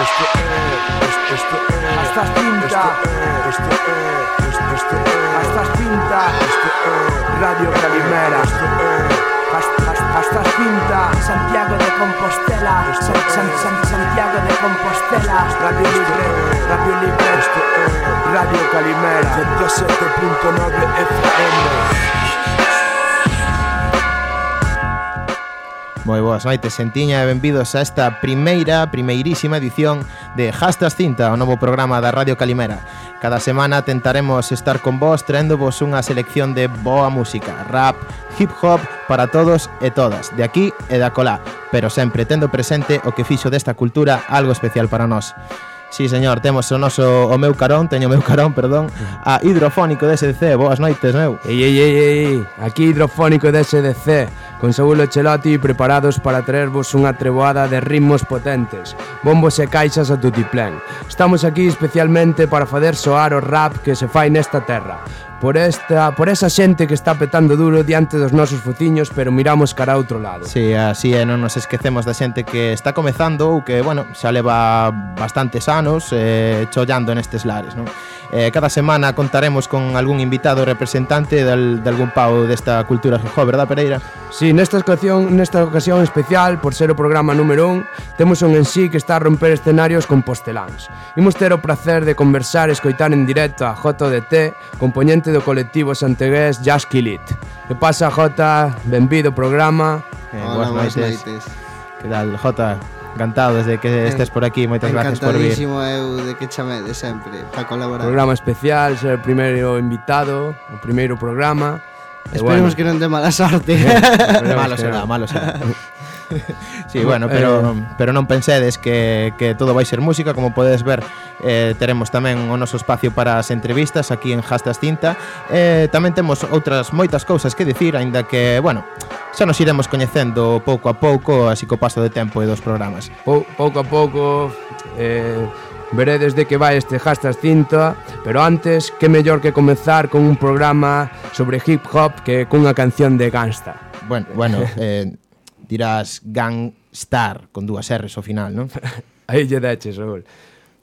esto es, esto es, hasta tinta, esto es, esto es, hasta tinta, esto es, Radio Calimera, esto es. hasta, pinta, Santiago de Compostela, San, San, San, Santiago de Compostela, Radio Libre, Radio Libre, Esto es. Radio Calimera. 77.9 FM. Moi boas noites, sentiña e benvidos a esta primeira, primeirísima edición de Hastas Cinta, o novo programa da Radio Calimera. Cada semana tentaremos estar con vos traéndovos unha selección de boa música, rap, hip hop para todos e todas, de aquí e da colá, pero sempre tendo presente o que fixo desta cultura algo especial para nós. Sí, señor, temos o noso o meu carón, teño o meu carón, perdón, a Hidrofónico de SDC. Boas noites, meu. Ei, ei, ei, ei, aquí Hidrofónico de SDC con Saúl Ochelotti preparados para traervos unha treboada de ritmos potentes, bombos e caixas a tutiplén. Estamos aquí especialmente para fader soar o rap que se fai nesta terra, por esta por esa xente que está petando duro diante dos nosos fociños, pero miramos cara a outro lado. Si, sí, así é, non nos esquecemos da xente que está comezando ou que, bueno, xa leva bastantes anos eh, chollando nestes lares, non? Eh, cada semana contaremos con algún invitado representante del, de algún pau desta cultura Gijó, verdad Pereira? Sí, nesta ocasión, nesta ocasión especial, por ser o programa número 1, temos un en sí que está a romper escenarios con posteláns. Imos ter o placer de conversar e escoitar en directo a JDT, componente do colectivo santegués Jazz Kilit. Que pasa, Jota? Benvido ao programa. Eh, eh Hola, boas noites. noites. Que tal, Jota? Encantado desde que estés por aquí, moitas gracias por vir. Encantadísimo eu de que chame de sempre para colaborar. Programa especial, ser o primeiro invitado, o primeiro programa. Esperemos bueno. que non dé mala sorte. Eh, malo será, malo será sí, bueno, pero, eh. pero non pensedes que, que todo vai ser música. Como podedes ver, eh, teremos tamén o noso espacio para as entrevistas aquí en Hastas Cinta. Eh, Tamén temos outras moitas cousas que dicir, aínda que, bueno, xa nos iremos coñecendo pouco a pouco Así co paso de tempo e dos programas. Pou, Pouco a pouco, eh, veredes de que vai este Hastas Cinta, pero antes, que mellor que comezar con un programa sobre hip hop que cunha canción de Gangsta. Bueno, bueno, eh, dirás Gangstar, con dúas R's ao final, non? Aí lle deches, Raúl.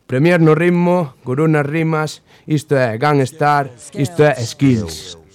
Premier no ritmo, gurú nas rimas, isto é Gangstar, isto é Skills. Skills.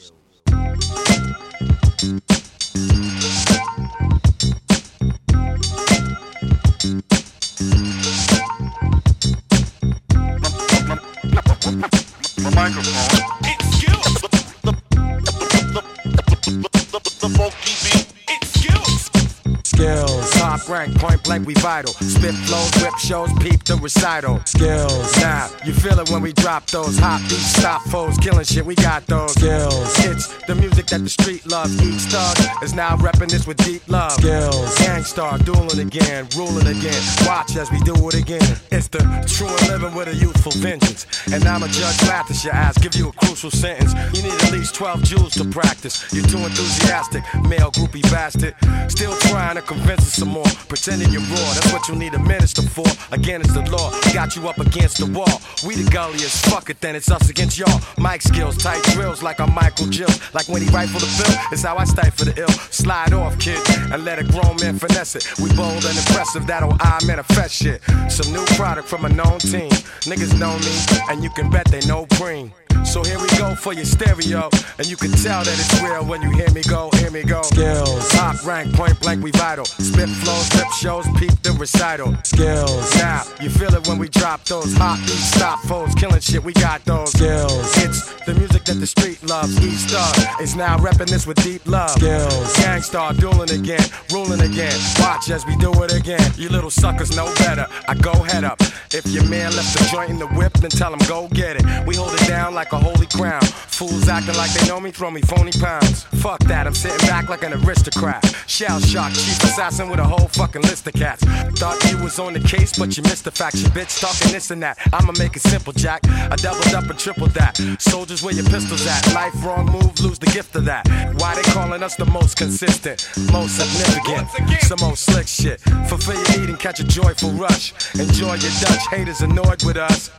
Blank, we vital. Spit flows, whip shows, peep the recital. Skills, now you feel it when we drop those hot beats, stop foes, killing shit. We got those skills. It's the music that the street loves. Each thug is now repping this with deep love. Skills, gangstar, dueling again, ruling again. Watch as we do it again. It's the true and living with a youthful vengeance. And I'm a judge, laugh at your ass, give you a crucial sentence. You need at least 12 jewels to practice. You're too enthusiastic, male groupie bastard. Still trying to convince us some more. Pretending you're raw, that's what you need a minister for. Again, it's the law, got you up against the wall. We the gulliest, fuck it, then it's us against y'all. Mike skills, tight drills like I'm Michael Jill. Like when he rifle the bill, it's how I stifle the ill. Slide off, kid, and let a grown man finesse it. We bold and impressive, that'll I manifest shit. Some new product from a known team. Niggas know me, and you can bet they know green. So here we go for your stereo, and you can tell that it's real when you hear me go, hear me go. Skills, top rank, point blank, we vital. Spit flows, rip shows, peep the recital. Skills, now you feel it when we drop those hot beats, stop foes, killing shit. We got those skills. It's the music that the street loves. Each thug is now repping this with deep love. Skills, gangstar dueling again, ruling again. Watch as we do it again. You little suckers know better. I go head up. If your man left the joint in the whip, then tell him go get it. We hold it down like a holy crown. Fools acting like they know me, throw me phony pounds. Fuck that, I'm sitting back like an aristocrat. Shell shock, chief assassin with a whole fucking list of cats. Thought you was on the case, but you missed the fact. You bitch talking this and that. I'ma make it simple, Jack. I doubled up and tripled that. Soldiers, where your pistols at? Life wrong move, lose the gift of that. Why they calling us the most consistent, most significant? Some old slick shit. Fulfill your need and catch a joyful rush. Enjoy your Dutch haters annoyed with us.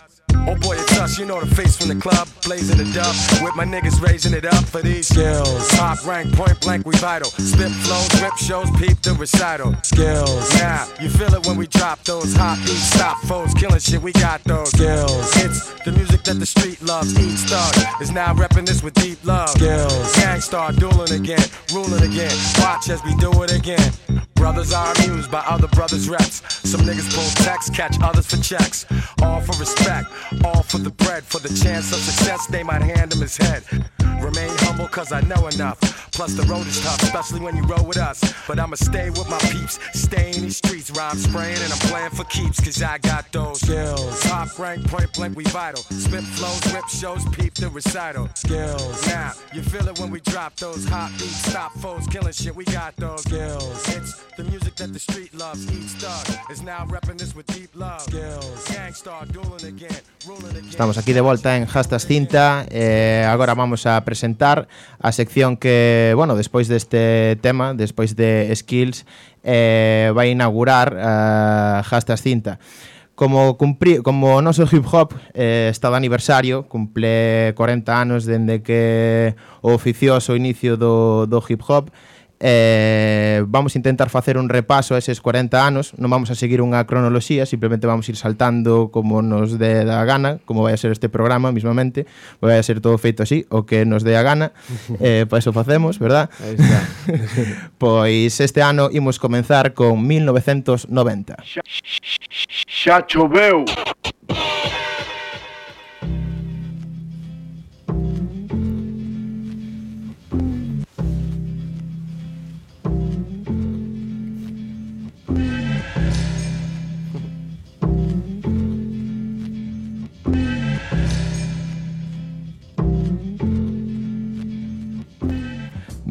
Oh boy, it's us, you know the face from the club, blazing the dub. With my niggas raising it up for these skills. Top rank, point blank, we vital. Spit flows, rip shows, peep the recital. Skills. Now, you feel it when we drop those hot beats, stop foes, killing shit, we got those skills. It's the music that the street loves. Each thug is now repping this with deep love. Skills. Gangstar dueling again, ruling again. Watch as we do it again. Brothers are amused by other brothers' reps. Some niggas pull texts, catch others for checks. All for respect, all for the bread, for the chance of success. They might hand him his head. Remain humble, cause I know enough. Plus, the road is tough, especially when you roll with us. But I'ma stay with my peeps, stay in these streets. Rhyme spraying, and I'm playing for keeps, cause I got those skills. Top rank, point blank, we vital. Spit flows, rip shows, peep the recital. Skills. Now, you feel it when we drop those hot beats, stop foes, killing shit, we got those skills. It's the music that the street loves. Each thug is now repping this with deep love. Skills. Gangstar dueling again, ruling again. Estamos aquí de volta en Hastas Cinta eh, e agora vamos a presentar a sección que, eh, bueno, despois deste tema, despois de Skills, eh, vai inaugurar eh, Hastas Cinta. Como, cumpri, como o noso hip hop eh, está de aniversario, cumple 40 anos dende que o oficioso inicio do, do hip hop, Eh, vamos a intentar facer un repaso a eses 40 anos, non vamos a seguir unha cronoloxía, simplemente vamos a ir saltando como nos dé da gana, como vai a ser este programa mismamente, vai a ser todo feito así, o que nos dé a gana, eh, pa eso facemos, verdad? Aí está. pois este ano imos comenzar con 1990. Xa, xa, xa choveu!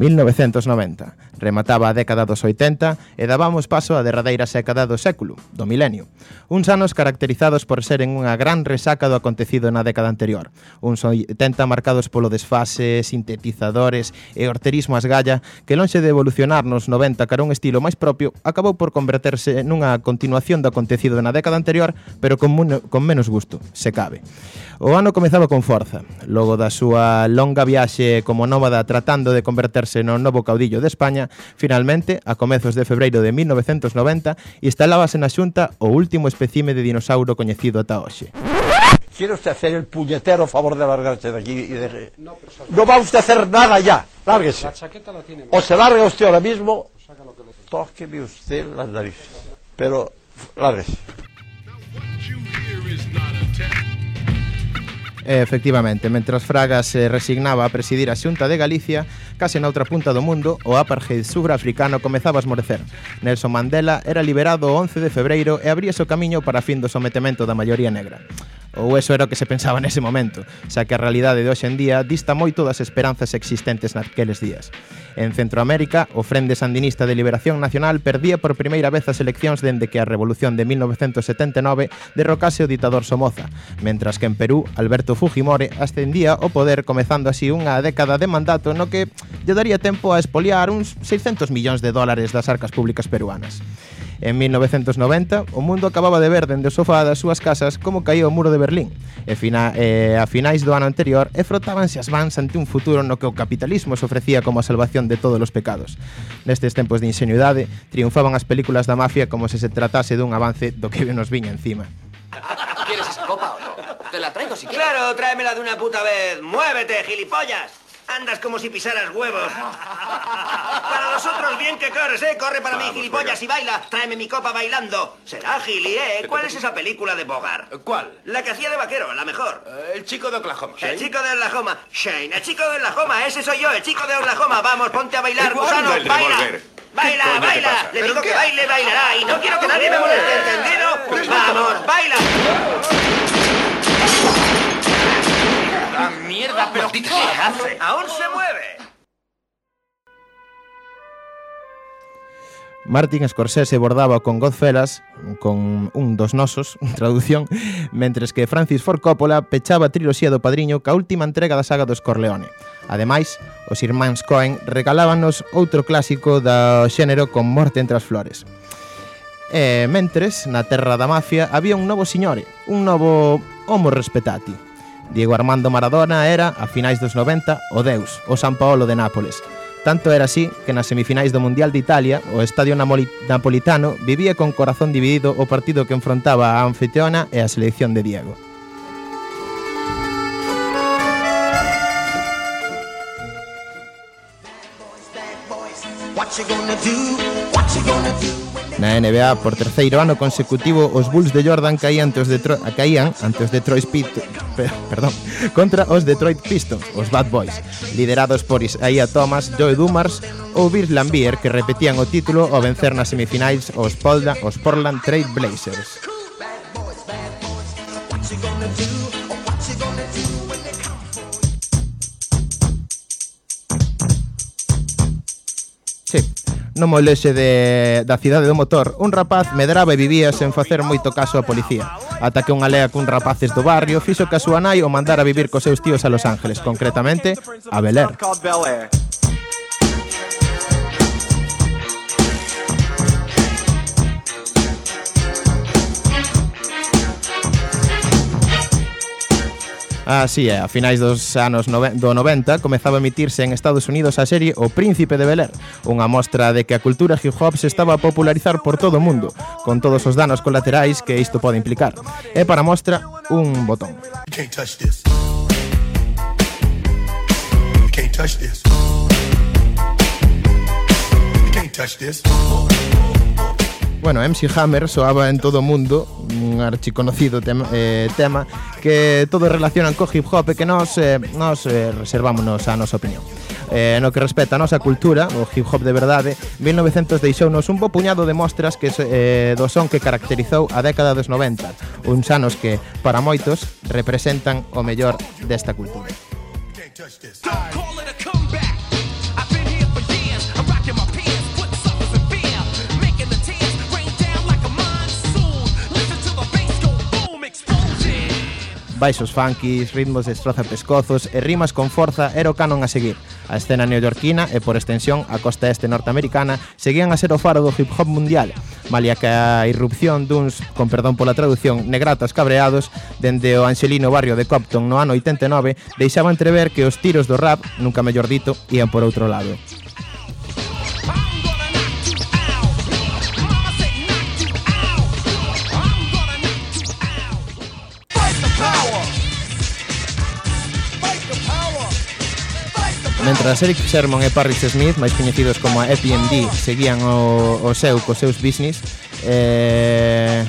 ...1990. Remataba a década dos 80 e dábamos paso á derradeira sécada do século, do milenio. Uns anos caracterizados por seren unha gran resaca do acontecido na década anterior. Uns 80 marcados polo desfase, sintetizadores e orterismo as galla que lonxe de evolucionar nos 90 cara un estilo máis propio, acabou por converterse nunha continuación do acontecido na década anterior, pero con, muno, con menos gusto, se cabe. O ano comezaba con forza, logo da súa longa viaxe como nómada tratando de converterse no novo caudillo de España, Coruña, finalmente, a comezos de febreiro de 1990, instalábase na Xunta o último especime de dinosauro coñecido ata hoxe. Quiero usted hacer el puñetero favor de largarse de aquí y de... No, pero... no va usted a hacer nada ya. Lárguese. La chaqueta la tiene o se larga usted ahora mismo. Tóqueme usted las narices. Pero lárguese. E, efectivamente, mentras Fraga se resignaba a presidir a xunta de Galicia, case na outra punta do mundo, o apartheid surafricano comezaba a esmorecer. Nelson Mandela era liberado o 11 de febreiro e abríase o camiño para a fin do sometemento da maioría negra. Ou eso era o que se pensaba nese momento, xa que a realidade de hoxe en día dista moito das esperanzas existentes naqueles días. En Centroamérica, o Frente Sandinista de Liberación Nacional perdía por primeira vez as eleccións dende que a Revolución de 1979 derrocase o ditador Somoza, mentras que en Perú, Alberto Fujimori ascendía o poder comezando así unha década de mandato no que lle daría tempo a espoliar uns 600 millóns de dólares das arcas públicas peruanas. En 1990, o mundo acababa de ver dende o sofá das súas casas como caía o muro de Berlín, e fina, eh, a finais do ano anterior e frotábanse as mans ante un futuro no que o capitalismo se ofrecía como a salvación de todos os pecados. Nestes tempos de ingenuidade, triunfaban as películas da mafia como se se tratase dun avance do que nos viña encima. ¿Quieres esa copa o no? Te la traigo si quieres. Claro, tráemela de una puta vez. ¡Muévete, gilipollas! Andas como si pisaras huevos. Para los otros, bien que corres, ¿eh? Corre para mí, gilipollas, y baila. Tráeme mi copa bailando. Será gili, ¿eh? ¿Cuál es esa película de Bogart? ¿Cuál? La que hacía de vaquero, la mejor. Eh, El chico de Oklahoma. El chico de Oklahoma. Shane, el chico de Oklahoma. Ese soy yo, el chico de Oklahoma. Vamos, ponte a bailar, ¿Y cuándo gusano. Baila. Baila, ¿Qué coño te baila. Le ¿Pero digo qué? que baile, bailará. Y no quiero que nadie me moleste, ¿entendido? Vamos, baila. mierda, pero ¿qué hace? ¡Aún se mueve! Martin Scorsese bordaba con Godfellas, con un dos nosos, traducción, mentres que Francis Ford Coppola pechaba a triloxía do Padriño ca última entrega da saga dos Corleone. Ademais, os irmáns Coen regalábanos outro clásico da xénero con Morte entre as flores. E, mentres, na terra da mafia, había un novo signore, un novo homo respetati, Diego Armando Maradona era, a finais dos 90, o Deus, o San Paolo de Nápoles. Tanto era así que nas semifinais do Mundial de Italia, o estadio napolitano vivía con corazón dividido o partido que enfrontaba a anfitriona e a selección de Diego. What you gonna do? What you gonna do? Na NBA, por terceiro ano consecutivo, os Bulls de Jordan caían ante os Detroit, caían ante os Detroit Pit, perdón, contra os Detroit Pistons, os Bad Boys, liderados por Isaiah Thomas, Joe Dumars ou Bill Lambier, que repetían o título ao vencer nas semifinais os, Polda, os Portland Trail Blazers. Bad boys, bad boys, no molexe de, da cidade do motor, un rapaz medraba e vivía sen facer moito caso á policía. Ata que unha lea cun rapaces do barrio fixo que a súa nai o mandara vivir cos seus tíos a Los Ángeles, concretamente a Bel Air. Así é, a finais dos anos do 90 comezaba a emitirse en Estados Unidos a serie O Príncipe de Beler, unha mostra de que a cultura hip hop se estaba a popularizar por todo o mundo, con todos os danos colaterais que isto pode implicar. E para mostra, un botón. Can't touch this. Can't touch this. Can't touch this. Bueno, MC Hammer soaba en todo o mundo un archiconocido tema, eh, tema que todos relacionan co hip hop e que nós, eh, nós eh, reservámonos a nosa opinión. Eh, no que respecta a nosa cultura, o hip hop de verdade, 1900 deixounos un bo puñado de mostras que eh, do son que caracterizou a década dos 90, uns anos que, para moitos, representan o mellor desta cultura. Don't call it a comeback. baixos funkis, ritmos de estroza pescozos e rimas con forza era o canon a seguir. A escena neoyorquina e por extensión a costa este norteamericana seguían a ser o faro do hip hop mundial, malia que a irrupción duns, con perdón pola traducción, negratas cabreados dende o anxelino barrio de Compton no ano 89 deixaba entrever que os tiros do rap, nunca mellor dito, ian por outro lado. Mentras Eric Sermon e Parris Smith, máis coñecidos como a EPMD, seguían o, o seu cos seus business, eh,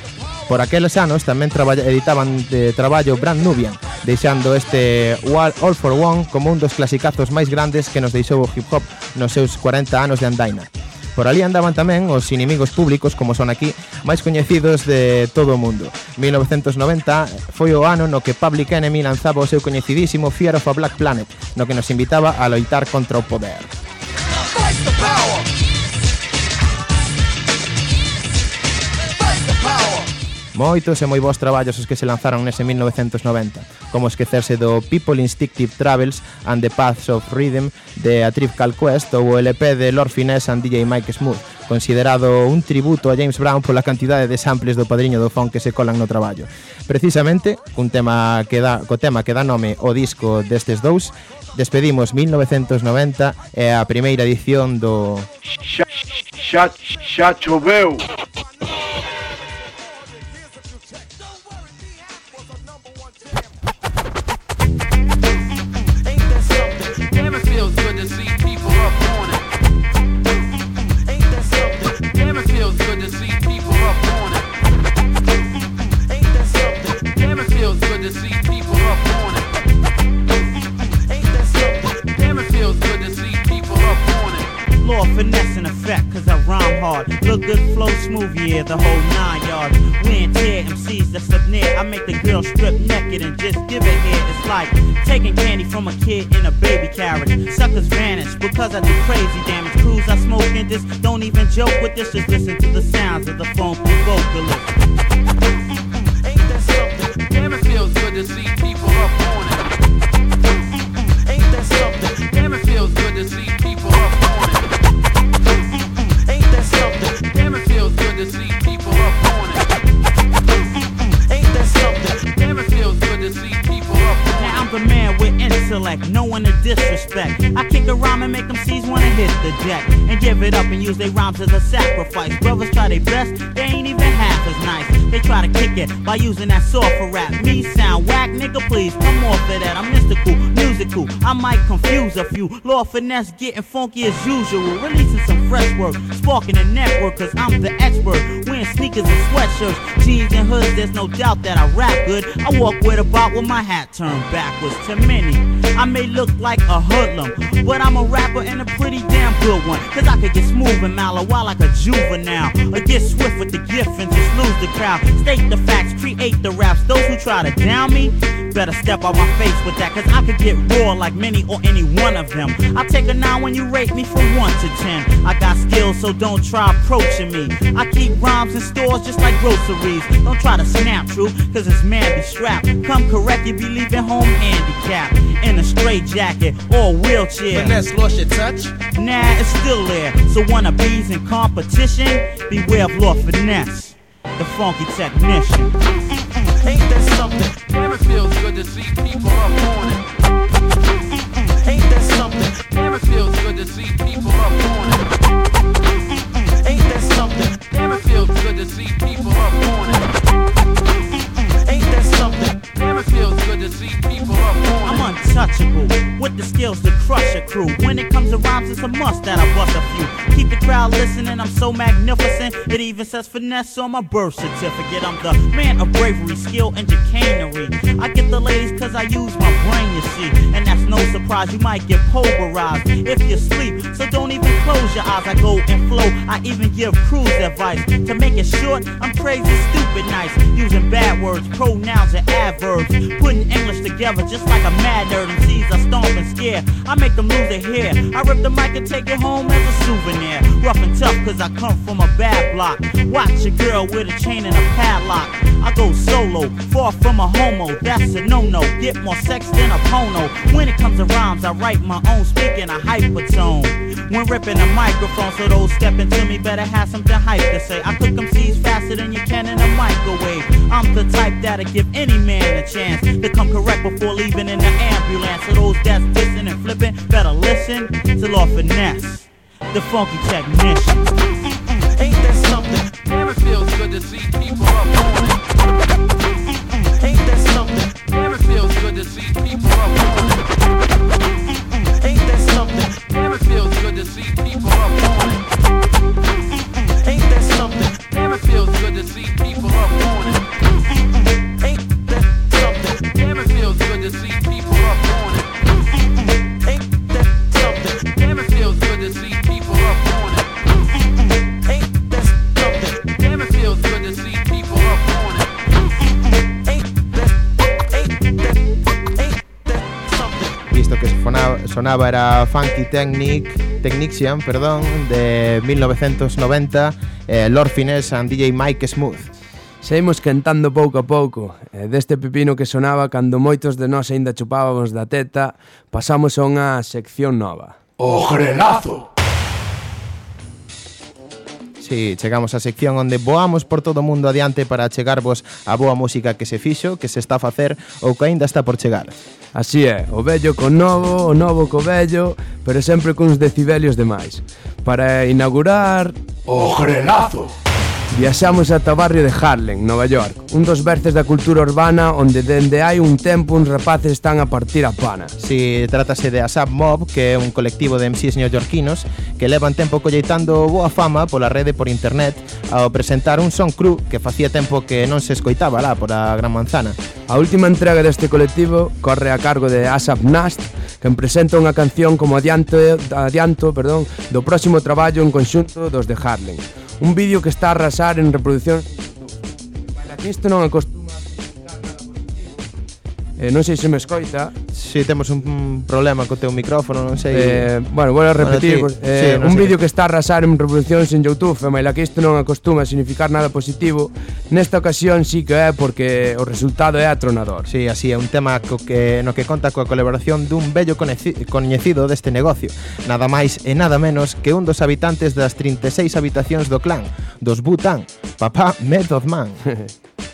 por aqueles anos tamén traballa, editaban de traballo Brand Nubian, deixando este All for One como un dos clasicazos máis grandes que nos deixou o hip hop nos seus 40 anos de andaina. Por ali andaban tamén os inimigos públicos, como son aquí, máis coñecidos de todo o mundo. 1990 foi o ano no que Public Enemy lanzaba o seu coñecidísimo Fear of a Black Planet, no que nos invitaba a loitar contra o poder. Moitos e moi bons traballos os que se lanzaron nese 1990, como esquecerse do People Instinctive Travels and the Paths of Rhythm de A Tribal Quest ou o LP de Lord Finesse and DJ Mike Smooth, considerado un tributo a James Brown pola cantidade de samples do padriño do funk que se colan no traballo. Precisamente, cun tema que dá, co tema que dá nome o disco destes dous, despedimos 1990 e a primeira edición do... Xa, xa, xa choveu! The whole nine yards. Ain't tear MCs that slip near. I make the girl strip naked and just give it here. It's like taking candy from a kid in a baby carriage. Suckers vanish because I do crazy damage. Crews I smoke in this, don't even joke with this. Just listen to the sounds of the funky vocalist. wanna disrespect. I kick a rhyme and make them seize wanna hit the deck and give it up and use their rhymes as a sacrifice. Brothers try their best, they ain't even half as nice. They try to kick it by using that software rap. Me sound whack, nigga, please come off of that. I'm mystical, musical. I might confuse a few. Lord finesse getting funky as usual. Releasing some fresh work, sparking a network, cause I'm the expert. Wearing sneakers and sweatshirts, jeans and hoods. There's no doubt that I rap good. I walk with a bot with my hat turned backwards. To many, I may look like a hoodlum, but I'm a rapper and a pretty damn good one. Cause I could get smooth and mellow while like a juvenile. Or get swift with the gift and just lose the crowd. State the facts, create the raps. Those who try to down me, better step out my face with that. Cause I could get raw like many or any one of them. I take a nine when you rate me from one to ten. I got skills, so don't try approaching me. I keep rhymes in stores just like groceries. Don't try to snap true, cause it's man be strapped. Come correct, you be leaving home handicapped. In a straight jacket or wheelchair. Finesse lost your touch? Nah, it's still there. So wanna bees in competition? Beware of Lord Finesse, the funky technician. Ain't that something? It feels good to see people up on it. Ain't that something? It feels good to see people up on it. A must that I bust a few. Keep the crowd listening, I'm so magnificent. It even says finesse on my birth certificate. I'm the man of bravery, skill, and chicanery. I get the ladies cause I use my brain, you see. And that's no surprise, you might get pulverized if you sleep. So don't even close your eyes, I go and flow. I even give crews advice. To make it short, I'm crazy, stupid, nice. Using bad words, pronouns, and adverbs. Putting English together just like a mad nerd. And sees I stomp and scare. I make them lose their hair. I rip the mic and take it home as a souvenir. Rough and tough, cause I come from a bad block. Watch a girl with a chain and a padlock. I go solo, far from a homo. That's a no no. Get more sex than a pono. When it comes to rhymes, I write my own, speaking a hypertone. When ripping a microphone, so those stepping to me better have something hype to say. I cook them seeds faster than you can in a microwave. I'm the type that'll give any man a chance to come correct before leaving in the ambulance. So those that's dissing and flipping better listen to Lord Finesse, the funky technician. Mm, mm, mm. Ain't that something? Damn, it feels good to see people up on it. Ain't that something? Damn, it feels good to see people up on it. sonaba era Funky Technic, Technician perdón, de 1990, eh, Lord Finesse and DJ Mike Smooth. Seguimos cantando pouco a pouco, e deste pepino que sonaba cando moitos de nós aínda chupábamos da teta, pasamos a unha sección nova. O grenazo! e chegamos á sección onde voamos por todo o mundo adiante para chegarvos a boa música que se fixo, que se está a facer ou que aínda está por chegar. Así é, o vello co novo, o novo co vello, pero sempre cuns decibelios de máis. Para inaugurar... O grelazo! Viaxamos ata o barrio de Harlem, Nova York Un dos berces da cultura urbana onde dende hai un tempo uns rapaces están a partir a pana. Si, trátase de ASAP Mob, que é un colectivo de MCs neoyorquinos Que levan tempo colleitando boa fama pola rede por internet Ao presentar un son cru que facía tempo que non se escoitaba lá por a Gran Manzana. A última entrega deste colectivo corre a cargo de ASAP Nast quen presenta unha canción como adianto, adianto perdón, do próximo traballo en conxunto dos de Harlem. Un vídeo que está a arrasar en reproducción... Isto non é Eh, non sei se me escoita. Si, temos un problema co teu micrófono, non sei. Eh, bueno, vou a repetir. Bueno, ti, eh, sí, no un vídeo que está a arrasar en reproduccións en Youtube, e maila que isto non acostuma a significar nada positivo, nesta ocasión sí que é porque o resultado é atronador. Si, sí, así é un tema co que no que conta coa colaboración dun bello coñecido deste negocio. Nada máis e nada menos que un dos habitantes das 36 habitacións do clan, dos Bután, papá Method Man.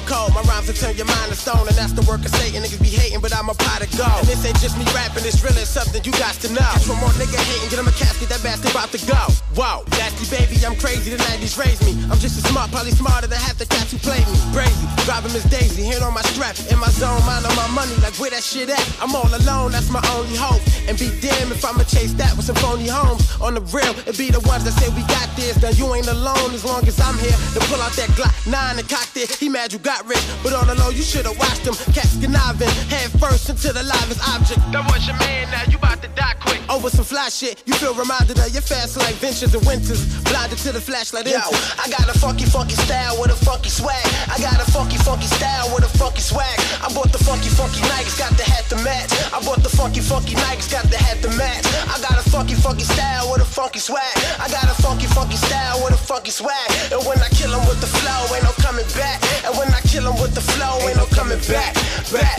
Cold, my rhymes will turn your mind to stone, and that's the work of Satan. Niggas be hating, but I'm a pot of gold. And this ain't just me rapping, it's really something you got to know. Catch one more nigga hating, get him a casket, that bastard about to go. Whoa, nasty baby, I'm crazy, the 90s raised me. I'm just as smart, probably smarter than half the cats who played me. Crazy, driving Miss Daisy, hand on my strap, in my zone, mind on my money, like where that shit at? I'm all alone, that's my only hope. And be damned if I'ma chase that with some phony homes. On the real, it be the ones that say we got this. Now you ain't alone as long as I'm here. To pull out that Glock 9 and cock it. He mad you got rich, but the low, you should've watched him. Cats conniving, head first into the livest object. That was your man, now you about to die quick. Oh, Over some fly shit, you feel reminded of your fast like ventures and winters. Blinded to the flashlight. Yo, I got a funky, funky style with a funky swag. I got a funky, funky style with a funky swag. I bought the funky, funky Nikes, got the hat to match. I bought the funky, funky Nikes, got the hat to match. I got a funky, funky style with a funky swag. I got a funky, funky style with a funky swag. And when I kill 'em with the flow, ain't no coming back. And when I kill 'em with the flow, ain't no coming back. Back.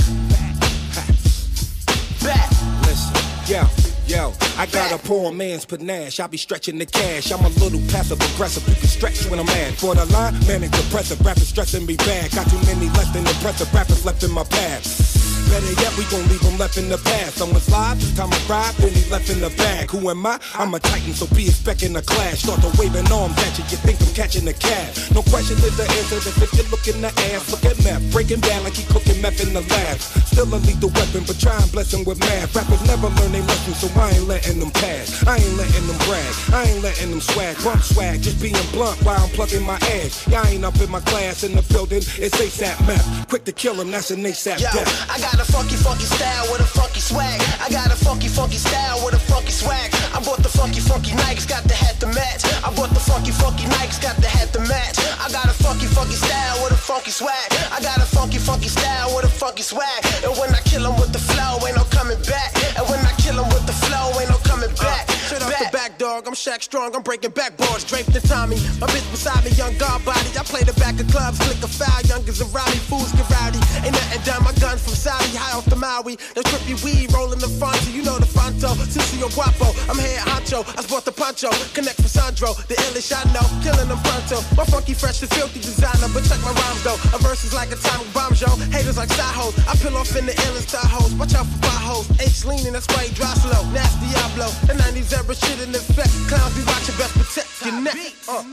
Back. Listen, yo, yo, I got a poor man's panache. I be stretching the cash. I'm a little passive aggressive. You can stretch when I'm mad. For the line, manic depressive. Rappers stressing me bad. Got too many less than impressive rappers left in my path. Better yet, we gon' leave them left in the past. Someone's live, this time I ride, then he left in the bag. Who am I? I'm a titan, so be expecting a clash. Start to waving arms at you, you think I'm catching a cab. No question is the answer, if you look in the ass, look at meth. Breaking bad like he cooking meth in the lab. Still a lethal weapon, but try and bless him with math. Rappers never learn they lesson, so I ain't letting them pass. I ain't letting them brag, I ain't letting them swag. Bump swag, just being blunt while I'm plugging my ass. Y'all ain't up in my class in the building, it's ASAP meth. Quick to kill him, that's an ASAP Yo, death. I got a funky, funky style with a funky swag. I got a funky, funky style with a funky swag. I bought the funky, funky Nikes, got the hat to match. I bought the funky, funky Nikes, got the hat to match. I got a funky, funky style with a funky swag. I got a funky, funky style with a funky swag. And when I kill 'em with the flow, ain't no coming back. And when I kill 'em with the flow, ain't no coming uh, back. Straight off the back, dog. I'm Shaq Strong. I'm breaking backboards, draped in Tommy. My bitch beside me, young guard body. I play the back of clubs, flick a foul. Youngers around me, fools get rowdy. Ain't nothing done. My gun from Saudi, high off the Maui. The trippy weed rolling the fronto. You know the fronto. Sissy Guapo. I'm head honcho. I sport the poncho. Connect for Sandro. The illish I know. Killing them pronto. My funky, fresh, and filthy designer. But check my rhymes though. A verse is like atomic bomb show. Haters like side. I peel off in the illest star hoes. Watch out for potholes. H leaning, that's why he drives slow. Nasty Diablo. The 90s era shit in effect. Clowns be watching best protect your neck. Uh.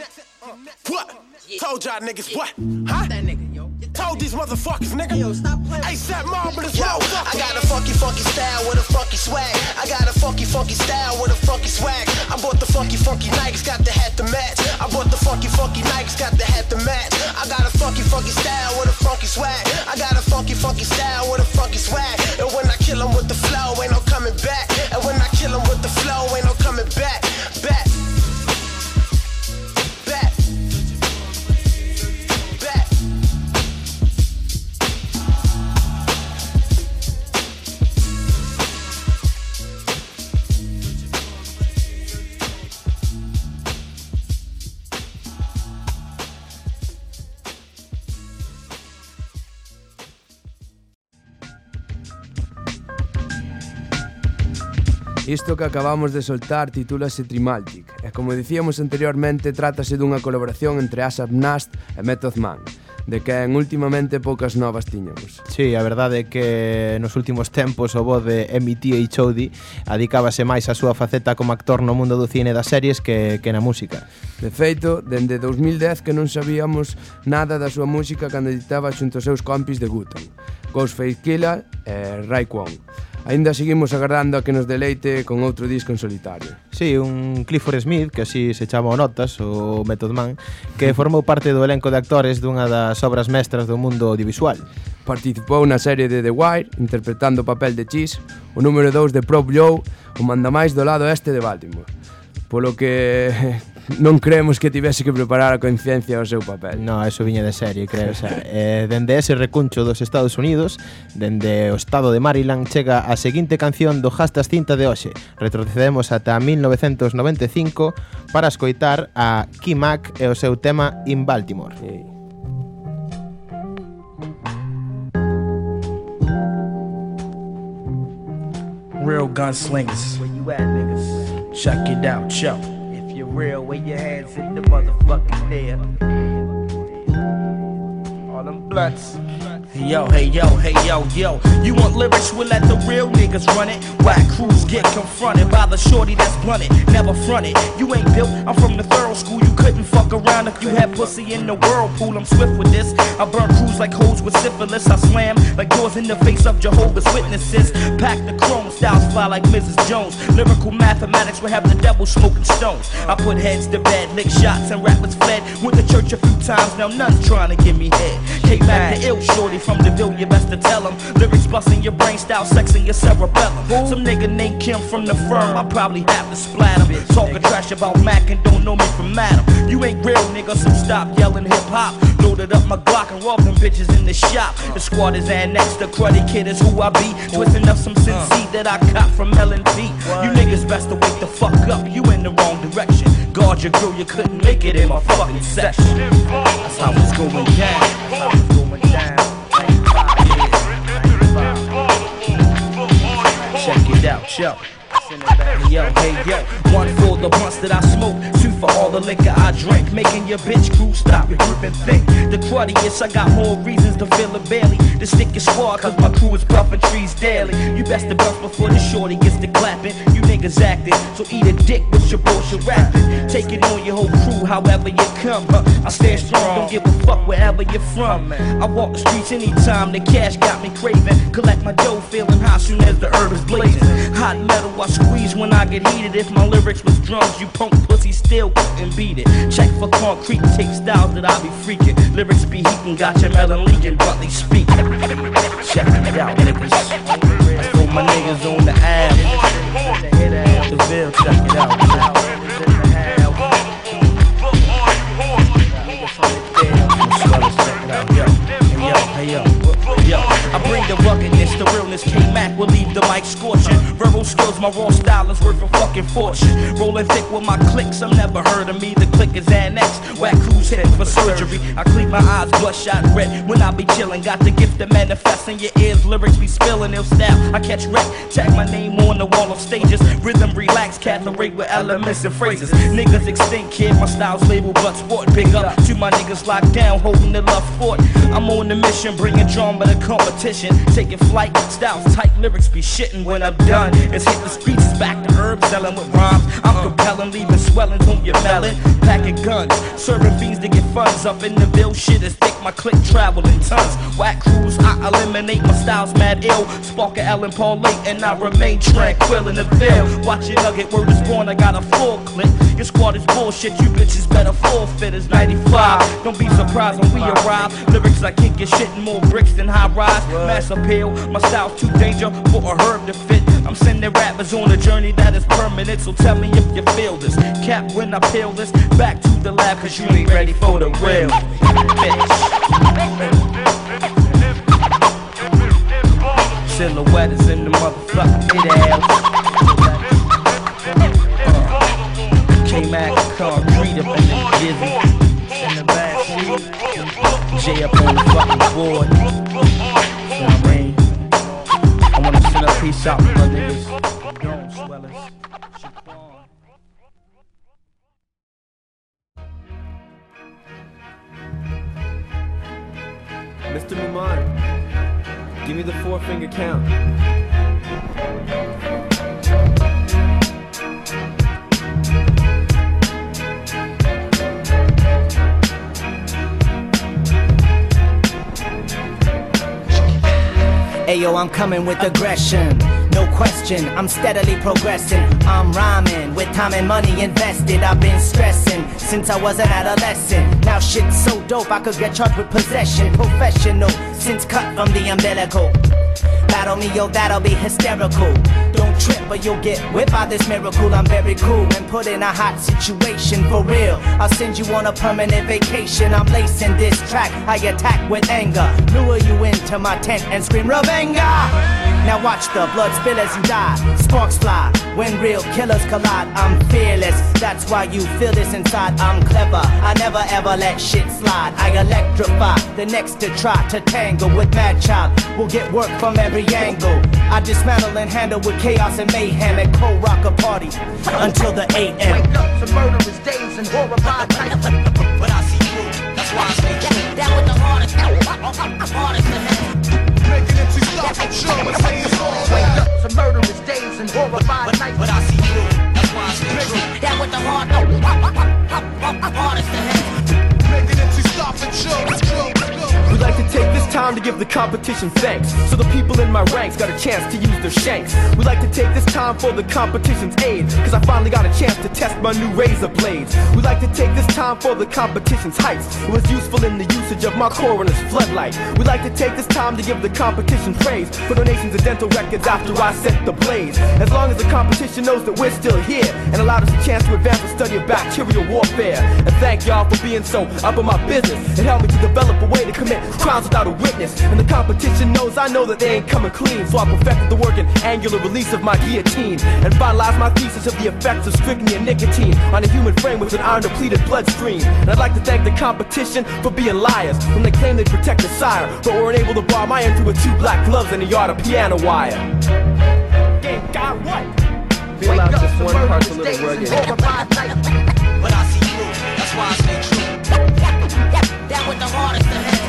What? Told y'all niggas what? Huh? That nigga, yo. Told these motherfuckers, nigga. Yo, stop playing. ASAP Marvelous. Yo, I got a funky, funky style with a funky swag. I got a funky, funky style with a funky swag. I bought the funky, funky Nikes, got the hat to match. I bought the funky, funky Nikes, got the hat to match. I got a funky, funky style with a funky swag. I got a funky, funky style with a funky swag. And when I kill 'em with the flow, ain't no coming back. And when I kill 'em with the flow, ain't no coming. Back. Isto que acabamos de soltar titúlase Trimaltic e como dicíamos anteriormente trátase dunha colaboración entre Asap Nast e Method Man de que en últimamente poucas novas tiñamos. Sí, a verdade é que nos últimos tempos o voz de MT e Chody adicábase máis á súa faceta como actor no mundo do cine e das series que, que na música. De feito, dende 2010 que non sabíamos nada da súa música cando editaba xunto aos seus compis de Guton, Ghostface Killah e Raekwon. Ainda seguimos agardando a que nos deleite con outro disco en solitario. Sí, un Clifford Smith, que así se chama o Notas, o Method Man, que formou parte do elenco de actores dunha das obras mestras do mundo audiovisual. Participou na serie de The Wire, interpretando o papel de Cheese, o número 2 de Prop Joe, o mandamais do lado este de Baltimore. Polo que non creemos que tivese que preparar a conciencia ao seu papel. No, eso viña de serie, creo. o sea, eh, dende ese recuncho dos Estados Unidos, dende o estado de Maryland, chega a seguinte canción do Jastas Cinta de hoxe. Retrocedemos ata 1995 para escoitar a Key Mac e o seu tema In Baltimore. Sí. Real gunslingers. Where you at, niggas? Check it out, yo. Real, wave your hands in the motherfucking air. All them blunts. Yo, hey yo, hey yo, yo. You want lyrics? We'll let the real niggas run it. Whack crews get confronted by the shorty that's blunted, never fronted. You ain't built, I'm from the thorough school. You couldn't fuck around if you had pussy in the whirlpool. I'm swift with this. I burn crews like hoes with syphilis. I slam like doors in the face of Jehovah's Witnesses. Pack the chrome, styles fly like Mrs. Jones. Lyrical mathematics will have the devil smoking stones. I put heads to bed, lick shots, and rappers fled. Went to church a few times, now none's trying to give me head. Came back the ill shorty from the Ville, you best to tell him. Lyrics busting your brain style, sexing your cerebellum. Some nigga named Kim from the firm, I probably have to splat him. Talking trash about Mac and don't know me from Madam. You ain't real, nigga, so stop yelling hip hop. Loaded up my Glock and robbed them bitches in the shop. The squad is annexed, the cruddy kid is who I be. Twisting up some sin seed that I caught from L&P. You niggas best to wake the fuck up, you in the wrong direction. Guard your crew, you couldn't make it in my fucking section. That's how it's going down. That's how it's going down. Out, yo. Yo, hey, yo, one for the blunts that I smoke, two for all the liquor I drink, making your bitch crew stop and grip and think. The cruddiest, I got more reasons to feel a belly. The stick is squad, cause my crew is puffing trees daily. You best to bust before the shorty gets to clapping. You niggas acting, so eat a dick with your bullshit rapping. Take it on your whole crew, however you come. Huh? I stand strong, don't give a fuck wherever you're from. I walk the streets anytime, the cash got me craving. Collect my dough, feeling hot soon as the herb is blazing. Hot metal, I squeeze when I get heated. If my lyrics was drums, you punk pussy still couldn't beat it. Check for concrete, take styles that I be freaking. Lyrics be heating, got your melon leaking, but they speak. Check it out, niggas. For my niggas on the app. The Skills, my raw style is worth a fucking fortune. Rolling thick with my clicks, I'm never heard of me. The click is annexed. For surgery. I clean my eyes, bloodshot red when I be chilling. Got the gift of manifesting your ears, lyrics be spilling ill style. I catch wreck, tag my name on the wall of stages. Rhythm relax, category with elements and phrases. Niggas extinct, kid, my style's labeled blood sport. Big up to my niggas locked down, holding the love fort. I'm on the mission, bringing drama to competition. Taking flight, styles tight, lyrics be shitting when I'm done. It's hit the streets, back to herbs, selling with rhymes. I'm compelling, leaving swelling on your melon. Packing guns, serving fiends to get funds up in the bill. Shit is thick, my click traveling tons. Whack crews, I eliminate my styles mad ill. Spark a Ellen Paul late, and I remain tranquil in the Ville. Watch it nugget, word is born, I got a full clip. Your squad is bullshit, you bitches better forfeit. It's 95. Don't be surprised when we arrive. Lyrics I kick your shit and more bricks than high rise. Mass appeal, my style's too danger for a herb to fit. I'm sending rappers on a journey that is permanent, so tell me if you feel this. Cap when I peel this, back to the lab, cause you ain't ready for the real. Bitch. Silhouette is in the motherfucking hit ass. K-Mac, concrete up in the jizzy. In the backseat. J up on the fucking board. Peace out my niggas. Don't swellers. Mr. Muman, give me the four finger count. Ayo, I'm coming with aggression. No question, I'm steadily progressing. I'm rhyming with time and money invested. I've been stressing since I was an adolescent. Now shit's so dope, I could get charged with possession. Professional, since cut from the umbilical. Battle me, yo, that'll be hysterical. Don't trip, or you'll get whipped by this miracle. I'm very cool and put in a hot situation for real. I'll send you on a permanent vacation. I'm lacing this track, I attack with anger. Lure into my tent and scream, Ravenga! Now watch the blood spill as you die. Sparks fly when real killers collide. I'm fearless, that's why you feel this inside. I'm clever, I never ever let shit slide. I electrify the next to try to tangle with Mad Child. We'll get work from every angle. I dismantle and handle with chaos and mayhem and cold rock a party until the 8 a.m. Wake up to murderous days and horrified nights. that's why I stay true. Down with the hardest, hardest to hit. Making it to stop and say it's all Wake up to murderous days and horrified nights. But I see you, that's why I stay true. Down with the hard, hardest time to give the competition thanks. So the people in my ranks got a chance to use their shanks. We'd like to take this time for the competition's aid. Cause I finally got a chance to test my new razor blades. We'd like to take this time for the competition's heights. It was useful in the usage of my coroner's floodlight. We'd like to take this time to give the competition praise for donations of dental records after I set the blaze. As long as the competition knows that we're still here and allowed us a chance to advance the study of bacterial warfare. And thank y'all for being so up in my business. It helped me to develop a way to commit crimes without a witness. And the competition knows I know that they ain't coming clean. So I perfected the work and angular release of my guillotine. And finalized my thesis of the effects of strychnine and nicotine on a human frame with an iron depleted bloodstream. And I'd like to thank the competition for being liars when they claim they protect the sire, but weren't able to bar my into with two black gloves and a yard of piano wire. Game got what? Feel out just one part a murderous little rugged. But I see you, that's why I stay true. Down with the hardest to hit.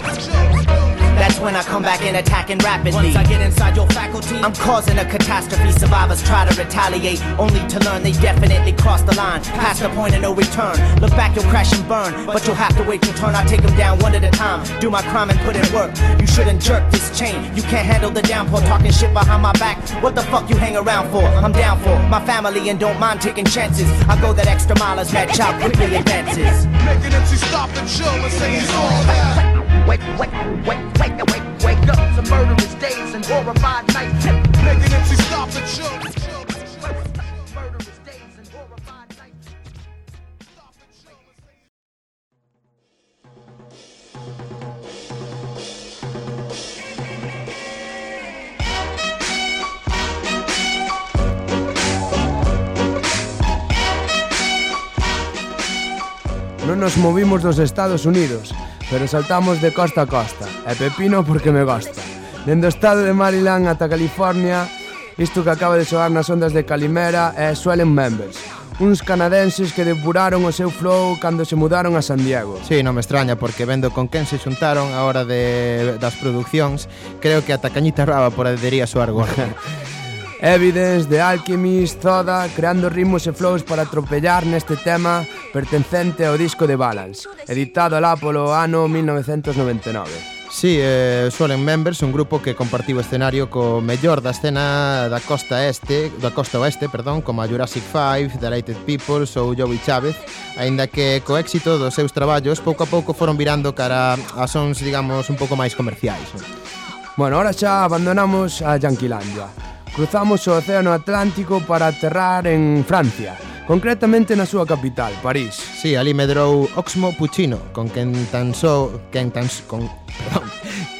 That's when I come back in attacking rapidly. Once I get inside your faculty, I'm causing a catastrophe. Survivors try to retaliate, only to learn they definitely crossed the line. Past the point of no return. Look back, you'll crash and burn. But you'll have to wait your turn. I take them down one at a time. Do my crime and put in work. You shouldn't jerk this chain. You can't handle the downpour. Talking shit behind my back. What the fuck you hang around for? I'm down for my family and don't mind taking chances. I go that extra mile as that child quickly advances. Making it to stop and show and say it's all that. Wake, wake, wake, wake, wake, wake up to murderous days and horrified nights. Making to stop horrified nights. Non nos movimos dos Estados Unidos, pero saltamos de costa a costa, e pepino porque me gosta. Dende o estado de Maryland ata California, isto que acaba de soar nas ondas de Calimera é Suelen Members, uns canadenses que depuraron o seu flow cando se mudaron a San Diego. Sí, non me extraña porque vendo con quen se xuntaron a hora de, das producións, creo que ata Cañita Raba por adería soar gorda. Evidence, The Alchemist, Zoda, creando ritmos e flows para atropellar neste tema pertencente ao disco de Balance, editado alá polo ano 1999. Sí, eh, Swollen Members, un grupo que compartiu escenario co mellor da escena da costa este, da costa oeste, perdón, como a Jurassic 5, The Lighted People ou Joey Chávez, aínda que co éxito dos seus traballos pouco a pouco foron virando cara a sons, digamos, un pouco máis comerciais. Bueno, ahora xa abandonamos a Yanquilandia cruzamos o Océano Atlántico para aterrar en Francia, concretamente na súa capital, París. Si, sí, ali medrou Oxmo Puccino, con quen tan só, quen tan con perdón,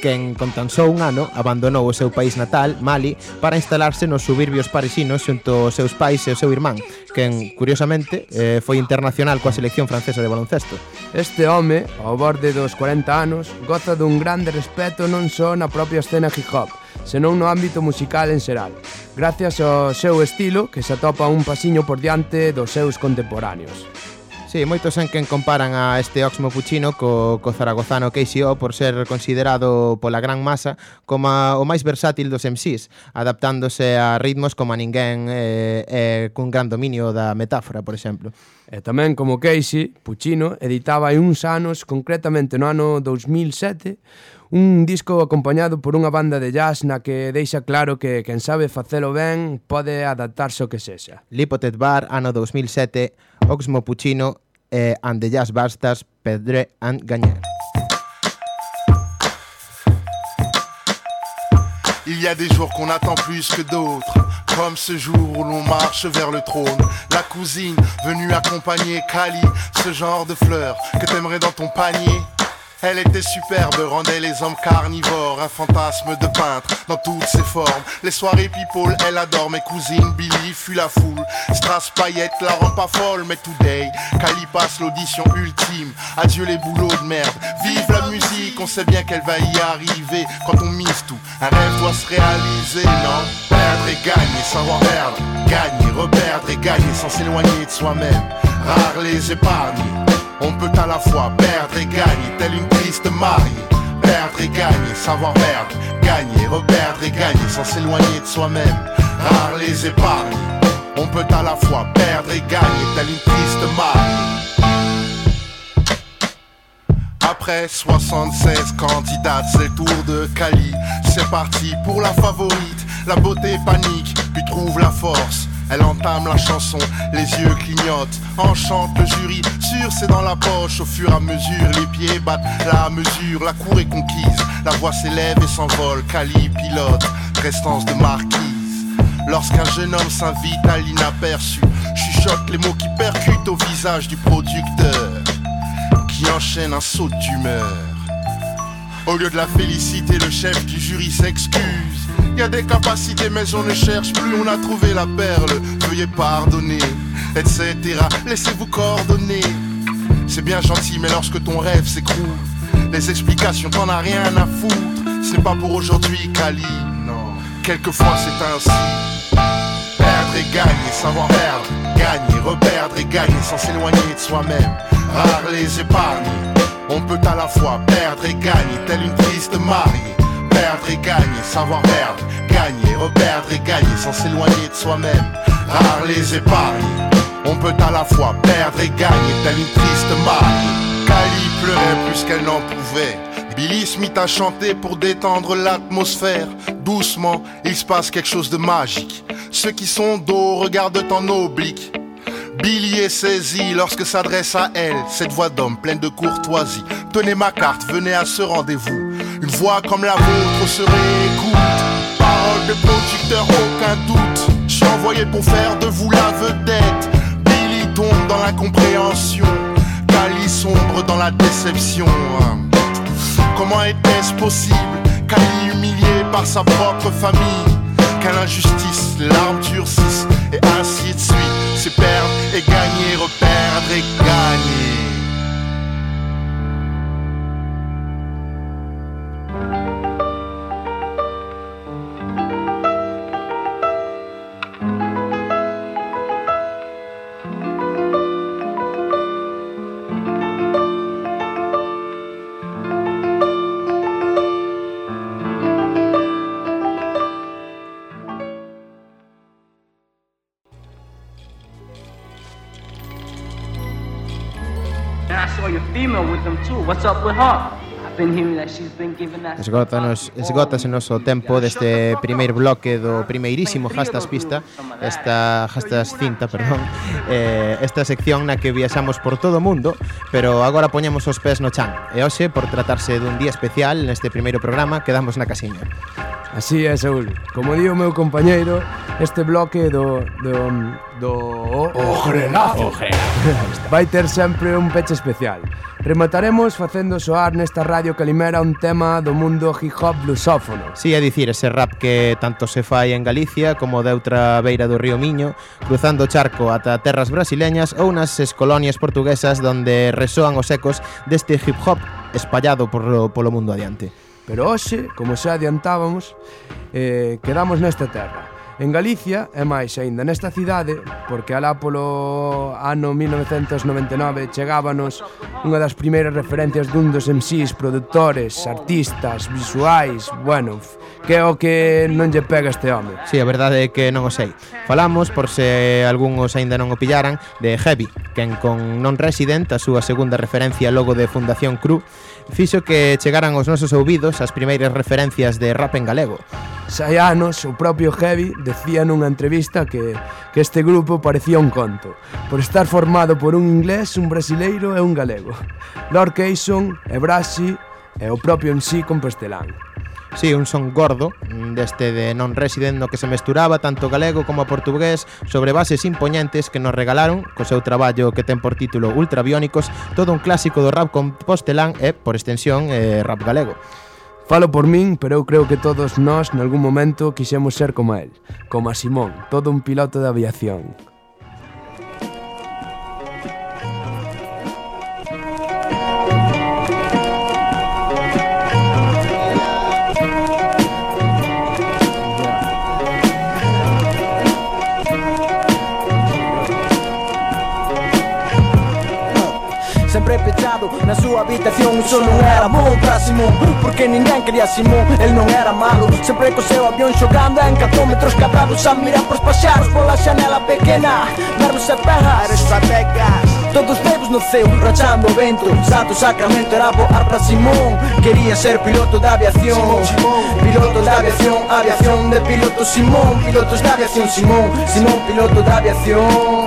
quen con tan só un ano abandonou o seu país natal, Mali, para instalarse nos suburbios parisinos xunto aos seus pais e o seu irmán, quen, curiosamente, eh, foi internacional coa selección francesa de baloncesto. Este home, ao borde dos 40 anos, goza dun grande respeto non só na propia escena hip-hop, senón no ámbito musical en xeral, gracias ao seu estilo que se atopa un pasiño por diante dos seus contemporáneos. Sí, moitos en quen comparan a este Oxmo Puccino co, co zaragozano KCO por ser considerado pola gran masa como a, o máis versátil dos MCs, adaptándose a ritmos como a ninguén eh, eh, cun gran dominio da metáfora, por exemplo. E tamén como Casey, Puccino editaba hai uns anos, concretamente no ano 2007, un disco acompañado por unha banda de jazz na que deixa claro que quen sabe facelo ben pode adaptarse o que sexa. Lipotet Bar, ano 2007, Oxmo Puccino e And the Jazz Bastards, Pedre and Gagner. Il y a des jours qu'on attend plus que d'autres. Comme ce jour où l'on marche vers le trône, la cousine venue accompagner Kali, ce genre de fleur que t'aimerais dans ton panier. Elle était superbe, rendait les hommes carnivores, un fantasme de peintre dans toutes ses formes. Les soirées people, elle adore mes cousines, Billy fuit la foule. Strass paillette la rend pas folle, mais today, Kali passe l'audition ultime. Adieu les boulots de merde, vive la musique, on sait bien qu'elle va y arriver quand on mise tout. Un rêve doit se réaliser, non? Perdre et gagner, savoir perdre, gagner, reperdre et gagner sans s'éloigner de soi-même. Rares les épargnés. On peut à la fois perdre et gagner, telle une triste mariée. Perdre et gagner, savoir perdre, gagner, reperdre et gagner sans s'éloigner de soi-même. Rares les épargnés. On peut à la fois perdre et gagner, telle une triste mariée. Après 76 candidates, c'est le tour de Cali. C'est parti pour la favorite. La beauté panique, puis trouve la force. Elle entame la chanson, les yeux clignotent, enchante le jury, sûr c'est dans la poche, au fur et à mesure les pieds battent la mesure, la cour est conquise, la voix s'élève et s'envole, Cali pilote, prestance de marquise. Lorsqu'un jeune homme s'invite à l'inaperçu, chuchote les mots qui percutent au visage du producteur, qui enchaîne un saut d'humeur. Au lieu de la féliciter, le chef du jury s'excuse. Y a des capacités, mais on ne cherche plus, on a trouvé la perle. Veuillez pardonner, etc. Laissez-vous coordonner. C'est bien gentil, mais lorsque ton rêve s'écroule, les explications, t'en as rien à foutre. C'est pas pour aujourd'hui, Kali. Non, quelquefois c'est ainsi. Perdre et gagner, savoir perdre, gagner, reperdre et gagner sans s'éloigner de soi-même. Rares les épargnés. On peut à la fois perdre et gagner, telle une triste mariée. Perdre et gagner, savoir perdre, gagner, reperdre et gagner sans s'éloigner de soi-même. Rares les épargnés. On peut à la fois perdre et gagner, telle une triste mariée. Kali pleurait plus qu'elle n'en pouvait. Billy se mit à chanter pour détendre l'atmosphère. Doucement, il se passe quelque chose de magique. Ceux qui sont dos regardent en oblique. Billy est saisi lorsque s'adresse à elle cette voix d'homme pleine de courtoisie. Tenez ma carte, venez à ce rendez-vous. Une voix comme la vôtre se réécoute. Parole de producteur, aucun doute. Je suis envoyé pour faire de vous la vedette. Billy tombe dans l'incompréhension. Cali sombre dans la déception. Comment était-ce possible Cali humilié par sa propre famille? Quelle injustice, l'arme durcisse Et ainsi de suite C'est perdre et gagner, reperdre et gagner Esgótanos, esgótasenos o tempo deste primeiro bloque do primeirísimo Hastas Pista esta Hastas Cinta, perdón. Eh, esta sección na que viaxamos por todo o mundo pero agora poñemos os pés no chan. E hoxe, por tratarse dun día especial neste primeiro programa, quedamos na casiña Así é, Saúl. Como di o meu compañeiro, este bloque do... do... do... Ogrelazo. Vai ter sempre un peche especial. Remataremos facendo soar nesta radio calimera un tema do mundo hip-hop lusófono. Si, sí, é dicir, ese rap que tanto se fai en Galicia como de outra beira do río Miño, cruzando o charco ata terras brasileñas ou nas colonias portuguesas donde resoan os ecos deste hip-hop espallado por, polo mundo adiante. Pero hoxe, como xa adiantábamos, eh, quedamos nesta terra. En Galicia, e máis aínda nesta cidade, porque alá polo ano 1999 chegábanos unha das primeiras referencias dun dos MCs, produtores, artistas, visuais, bueno, que é o que non lle pega este home. Si, sí, a verdade é que non o sei. Falamos, por se algúns aínda non o pillaran, de Heavy, quen con Non Resident, a súa segunda referencia logo de Fundación Cru, fixo que chegaran aos nosos ouvidos as primeiras referencias de rap en galego. Sai anos, o propio Heavy decía nunha entrevista que, que este grupo parecía un conto, por estar formado por un inglés, un brasileiro e un galego. Lord Cason e Brasi e o propio en sí. Sí, un son gordo, mm, deste de non resident no que se mesturaba tanto galego como portugués sobre bases impoñentes que nos regalaron co seu traballo que ten por título Ultrabiónicos, todo un clásico do rap compostelán e, por extensión, eh, rap galego. Falo por min, pero eu creo que todos nós, nalgún momento, quixemos ser como el, como a Simón, todo un piloto de aviación. encerrado na súa habitación O non era bom para Simón Porque ninguén quería Simón, el non era malo. Sempre co seu avión xogando en catómetros cadrados A mirar pros paxaros pola xanela pequena. Nervos e pegas Eres Todos bebos no ceu, rachando o vento. Santo Sacramento era voar para Simón. Quería ser piloto de aviación. Piloto da aviación, aviación de piloto Simón. Pilotos da aviación Simón, Simón piloto da aviación.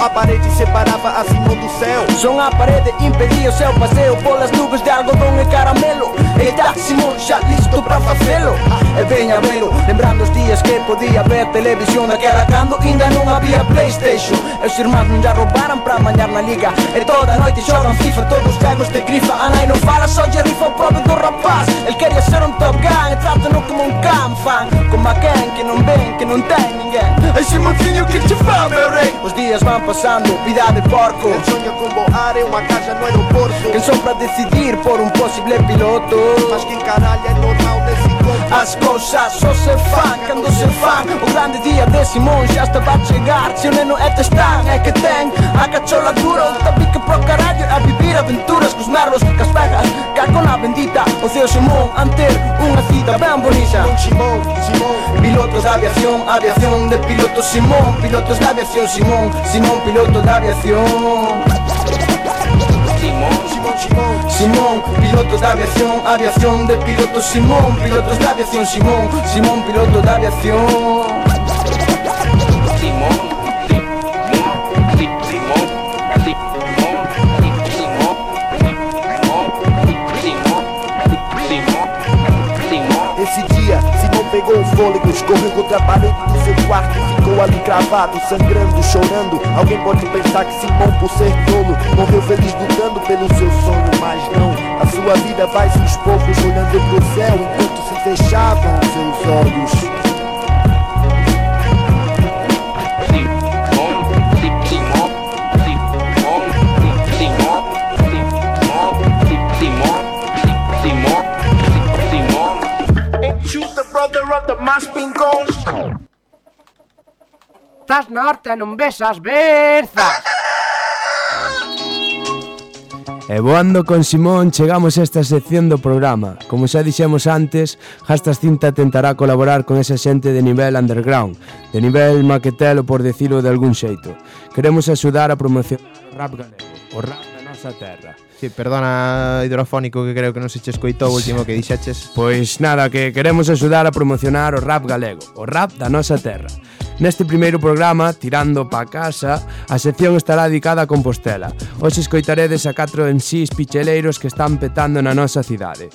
A parede separava a Simão do céu. Son a parede impedia o seu paseo Polas nubes de algodón e caramelo pella Simón xa listo para facelo E veña velo, lembrando os días que podía ver televisión Daquela cando ainda non había Playstation. E os irmáns non ya roubaran para mañar na liga. E toda noite xogan FIFA, todos pegos de grifa. A nai non fala, só lle rifa o pobre do rapaz El quería ser un Top Gun e trátano como un can fan. Como a quen que non ven, que non ten ninguén E Simonciño que che fa, meu rei Os días van pasando, vida de porco. El soño con voar e unha casa no aeroporto Quen son para decidir por un posible piloto Mas que caralho é normal nesse encontro As coisas só se fan cando se fan. O grande día de Simón xa estaba a chegar. Se o neno é testán é que ten a cachola dura. O tabique pro carallo a vivir aventuras Cos merlos, cas pegas, caco na bendita O seu Simón anter unha cita ben bonita. Simón, Simón, Simón. Pilotos de aviación, aviación de piloto Simón. Pilotos de aviación Simón, Simón piloto de aviación. Simón, pilotos de aviación, aviación de piloto Simón Pilotos de aviación Simón, Simón piloto de aviación fôlego, escorreu contra a parede do seu quarto e ficou ali cravado, sangrando, chorando. Alguém pode pensar que Simão, por ser tolo, morreu feliz lutando pelo seu sonho, mas não. A sua vida vai aos poucos, olhando pro céu enquanto se fechavam seus olhos. de más pincóns. Estás norte non ves as berzas. E voando con Simón chegamos a esta sección do programa. Como xa dixemos antes, Jastas Cinta tentará colaborar con esa xente de nivel underground, de nivel maquetelo por decirlo de algún xeito. Queremos axudar a promocionar o rap galego, o rap da nosa terra. Sí, perdona, hidrofónico, que creo que non se che escoitou o último que dixaches. Pois nada, que queremos axudar a promocionar o rap galego, o rap da nosa terra. Neste primeiro programa, Tirando pa casa, a sección estará dedicada a Compostela. Hoxe escoitaredes a catro en sís picheleiros que están petando na nosa cidade.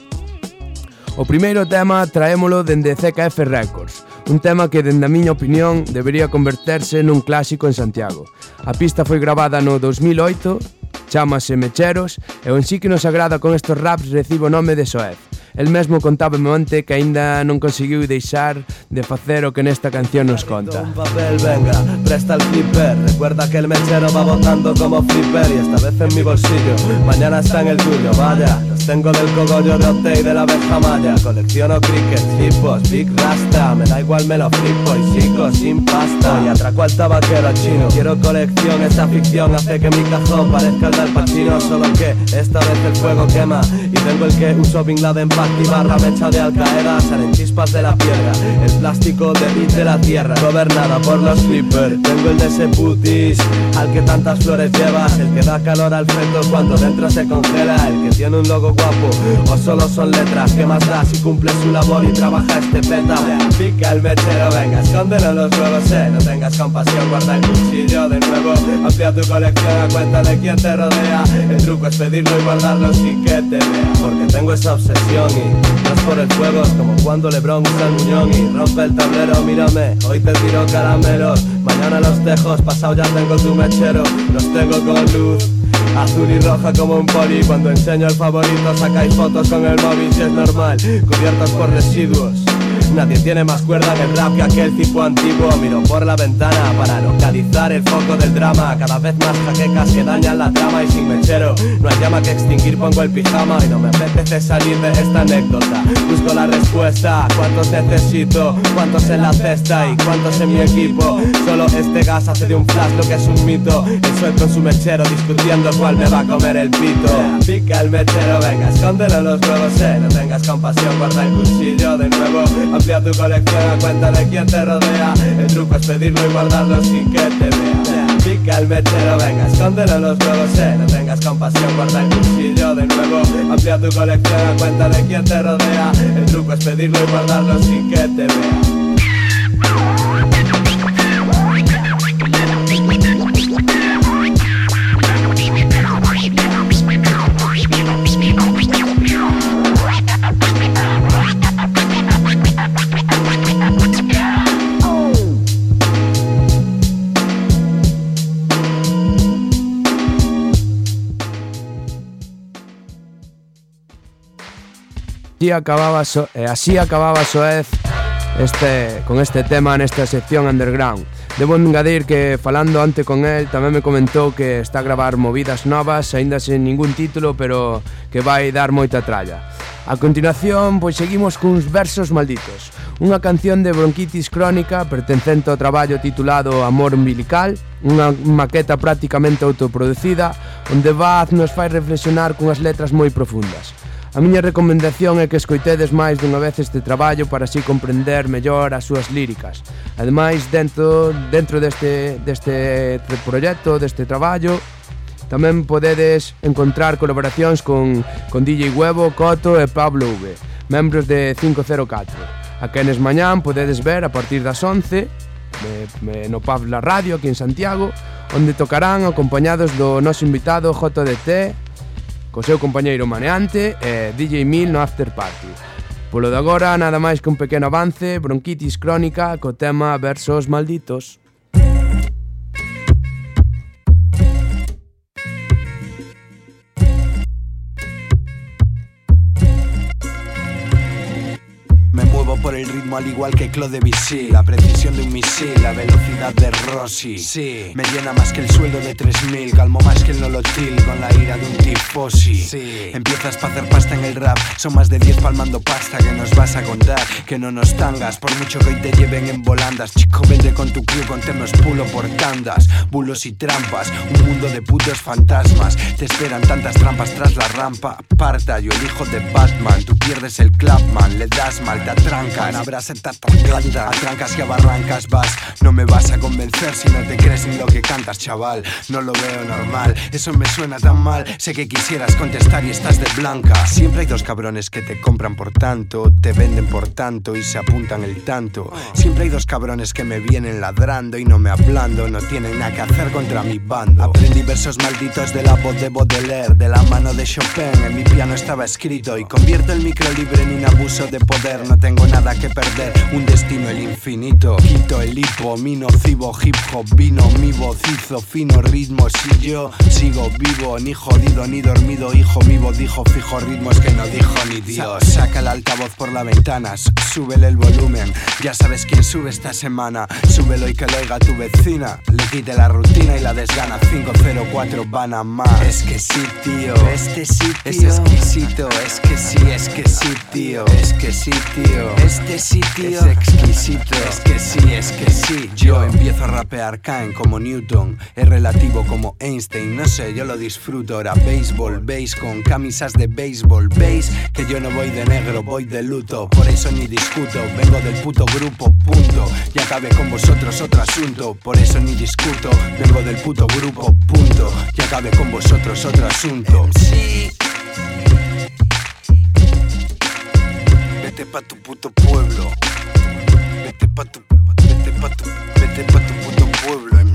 O primeiro tema traémolo dende CKF Records, un tema que, dende a miña opinión, debería converterse nun clásico en Santiago. A pista foi gravada no 2008 Chámase Mecheros e o en sí que nos agrada con estos raps recibo o nome de Soez. El mesmo contaba onte que aínda non conseguiu deixar de facer o que nesta canción nos conta. Un papel, venga, presta el flipper Recuerda que el mechero va botando como flipper Y esta vez en mi bolsillo, mañana está en el tuyo, vaya tengo del cogollo de Ote y de la abeja maya Colecciono cricket, hipos, big rasta. Me da igual, me lo flipo. Y sigo sin pasta. Y atraco al tabaquero chino. Quiero colección, esta ficción hace que mi cajón parezca el del Pacino Solo que esta vez el fuego quema. Y tengo el que uso Bin Laden para activar la mecha de Al Salen chispas de la piedra, el plástico de de la tierra. Gobernada por los flippers. Tengo el de ese putis, al que tantas flores lleva El que da calor al feto cuando dentro se congela. El que tiene un logo guapo. O solo son letras, ¿qué más da si cumple su labor y trabaja este peta? Pica el mechero, venga, escóndelo los huevos, eh. No tengas compasión, guarda el cuchillo de nuevo. Amplía tu colección a cuenta de quien te rodea. El truco es pedirlo y guardarlo sin que te vea. Porque tengo esa obsesión y más por el fuego Es como cuando Lebron usa el muñón y rompe el tablero. Mírame, hoy te tiro caramelos. Mañana los tejos, pasado ya tengo tu mechero. Los tengo con luz Azul y roja como un poli. Cuando enseño el favorito sacáis fotos con el móvil es normal, cubiertos por residuos Nadie tiene más cuerda en el rap que aquel tipo antiguo. Miro por la ventana para localizar el foco del drama. Cada vez más jaquecas que dañan la trama y sin mechero. No hay llama que extinguir, pongo el pijama Y no me apetece salir de esta anécdota. Busco la respuesta, ¿cuántos necesito? ¿Cuántos en la cesta y cuántos en mi equipo? Solo este gas hace de un flash lo que es un mito. El suelto en su mechero discutiendo cuál me va a comer el pito. Pica el mechero, venga, escóndelo los huevos, eh. No tengas compasión, guarda el cuchillo de nuevo Amplía tu colección de quien te rodea. El truco es pedirlo y guardarlo sin que te vea. Pica el mechero, venga, escóndelo los huevos, eh. No tengas compasión, guarda el cuchillo de nuevo. Amplía tu colección de quien te rodea. El truco es pedirlo y guardarlo sin que te vea así acababa, so e así acababa Soez este, con este tema nesta sección underground. Debo engadir que falando ante con el tamén me comentou que está a gravar movidas novas, aínda sen ningún título, pero que vai dar moita tralla. A continuación, pois seguimos cuns versos malditos. Unha canción de bronquitis crónica pertencente ao traballo titulado Amor umbilical, unha maqueta prácticamente autoproducida, onde Vaz nos fai reflexionar cunhas letras moi profundas. A miña recomendación é que escoitedes máis dunha vez este traballo para así comprender mellor as súas líricas. Ademais, dentro, dentro deste, deste proxecto, deste traballo, tamén podedes encontrar colaboracións con, con DJ Huevo, Coto e Pablo V, membros de 504, a quenes mañán podedes ver a partir das 11 eh, no Pabla Radio aquí en Santiago, onde tocarán acompañados do noso invitado JDT co seu compañeiro Maneante e DJ Mil no After Party. Polo de agora, nada máis que un pequeno avance, bronquitis crónica co tema Versos Malditos. Por el ritmo al igual que Claude Debussy. La precisión de un misil, la velocidad de Rossi. Sí, me llena más que el sueldo de 3000 Calmo más que el nolotil con la ira de un tifosi. Sí, empiezas pa' hacer pasta en el rap Son más de 10 palmando pasta que nos vas a contar Que no nos tangas, por mucho que hoy te lleven en volandas. Chico, vende con tu crew, contemos pulo por tandas Bulos y trampas, un mundo de putos fantasmas. Te esperan tantas trampas tras la rampa Parta, yo el hijo de Batman Tú pierdes el clapman, le das mal, te atrancan Abrase te atrancanta, atrancas y a vas. No me vas a convencer si no te crees ni lo que cantas, chaval. No lo veo normal, eso me suena tan mal. Sé que quisieras contestar y estás de blanca. Siempre hay dos cabrones que te compran por tanto Te venden por tanto y se apuntan el tanto. Siempre hay dos cabrones que me vienen ladrando y no me hablando. No tienen nada que hacer contra mi bando. Aprendí versos malditos de la voz de Baudelaire De la mano de Chopin, en mi piano estaba escrito Y convierto el micro libre en un abuso de poder. No tengo nada que perder, un destino el infinito. Quito el hipo, mi nocivo hip hop. Vino mi voz hizo fino ritmo Si yo sigo vivo, ni jodido ni dormido Hijo mi voz dijo fijo ritmos que no dijo ni Dios. Saca el altavoz por la ventana, súbele el volumen. Ya sabes quién sube esta semana. Súbelo y que lo oiga tu vecina. Le quite la rutina y la desgana. 504 van a más. Es que sí tío, este sí tío. Es exquisito, es que sí, es que sí tío. Es que sí tío, este sí tío Es exquisito, es que sí, es que sí. Yo empiezo a rapear, caen como Newton. Es relativo como Einstein, no sé, yo lo disfruto. Ahora béisbol, veis con camisas de béisbol. Veis que yo no voy de negro, voy de luto. Por eso ni discuto, vengo del puto grupo, punto. Y acabé con vosotros otro asunto. Por eso ni discuto, vengo del puto grupo, punto. Y acabé con vosotros otro asunto. Sí Vete pa' tu puto pueblo. Vete pa' tu, vete pa' tu, vete pa' tu puto pueblo,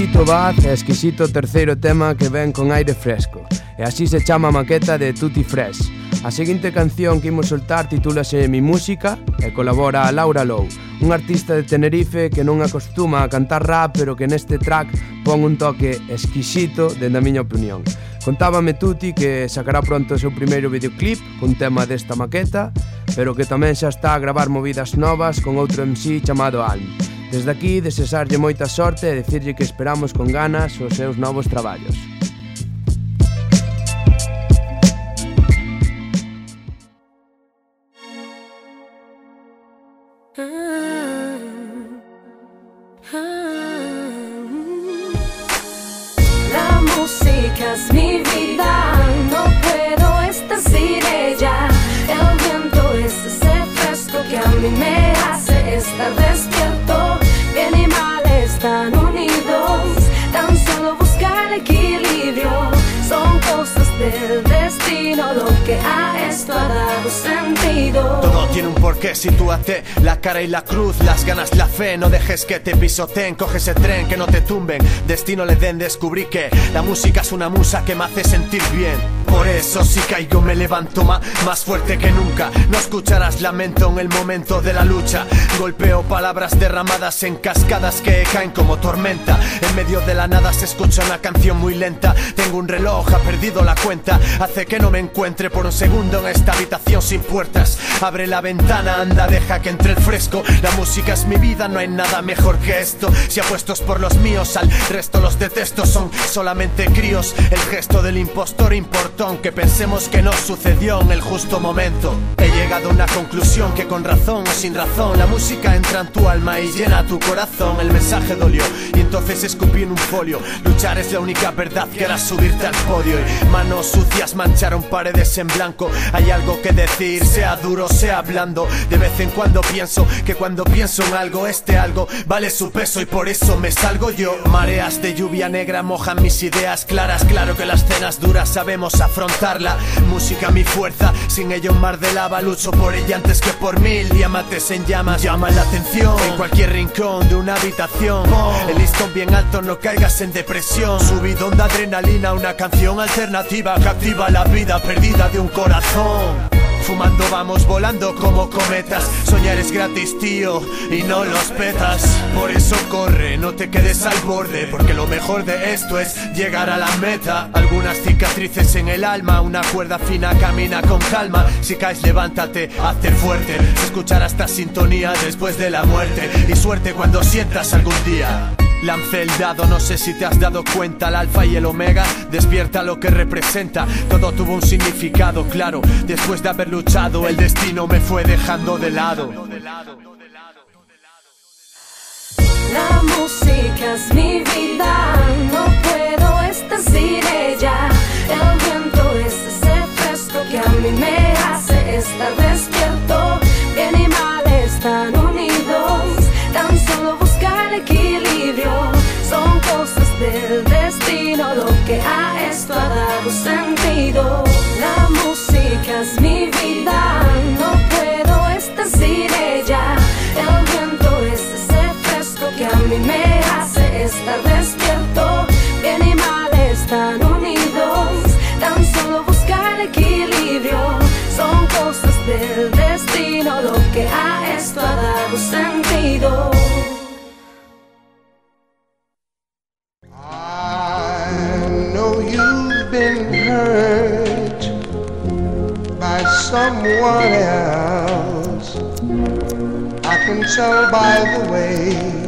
Exquisito Baz e exquisito terceiro tema que ven con aire fresco. E así se chama a maqueta de Tutti Fresh. A seguinte canción que imos soltar titúlase Mi Música e colabora a Laura Lou Un artista de Tenerife que non acostuma a cantar rap pero que neste track pon un toque exquisito dende a miña opinión. Contábame Tuti que sacará pronto o seu primeiro videoclip cun tema desta maqueta pero que tamén xa está a gravar movidas novas con outro MC chamado Alm. Desde aquí, desesarlle moita sorte e decirlle que esperamos con ganas os seus novos traballos. La música es mi vida, no puedo estar sin ella. El viento es ese fresco que a mí me hace estar despierto. Están unidos, tan solo busca el equilibrio. Son cosas del destino lo que a esto ha dado sentido. Todo tiene un porqué, sitúate la cara y la cruz, las ganas, la fe, no dejes que te pisoteen, coge ese tren, que no te tumben, destino le den, descubrí que la música es una musa que me hace sentir bien. Por eso si caigo me levanto ma- más fuerte que nunca, no escucharás lamento en el momento de la lucha, golpeo palabras derramadas en cascadas que caen como tormenta, en medio de la nada se escucha una canción muy lenta, tengo un reloj, ha perdido la cuenta, hace que no me encuentre por un segundo en esta habitación sin puertas, abre la ventana, anda, deja que entre el fresco, la música es mi vida, no hay nada mejor que esto, si apuestos por los míos, al resto los detesto, son solamente críos, el gesto del impostor importó, aunque pensemos que no sucedió en el justo momento, he llegado a una conclusión que con razón o sin razón, la música entra en tu alma y llena tu corazón, el mensaje dolió, y entonces escupí en un folio, luchar es la única verdad que hará subirte al podio, y manos sucias mancharon paredes en blanco, hay algo que decir, sea duro, sea blando, de vez en cuando pienso que cuando pienso en algo, este algo vale su peso y por eso me salgo yo, mareas de lluvia negra mojan mis ideas claras, claro que las cenas duras sabemos afrontarla, música mi fuerza, sin ella un mar de lava, lucho por ella antes que por mil diamantes en llamas, llama la atención en cualquier rincón de una habitación, el listón bien alto, no caigas en depresión, subidón de adrenalina, una canción alternativa que activa la vida perdida de un corazón. Fumando vamos volando como cometas. Soñar es gratis tío y no los petas. Por eso corre, no te quedes al borde Porque lo mejor de esto es llegar a la meta. Algunas cicatrices en el alma Una cuerda fina camina con calma. Si caes levántate, hazte fuerte. Escuchar esta sintonía después de la muerte. Y suerte cuando sientas algún día Lancé el dado, no sé si te has dado cuenta, el alfa y el omega despierta lo que representa. Todo tuvo un significado claro. Después de haber luchado, el destino me fue dejando de lado. La música es mi vida, no puedo estar sin ella. El viento es ese fresco que a mí me hace estar despierto. Bien y mal están unidos, so by the way.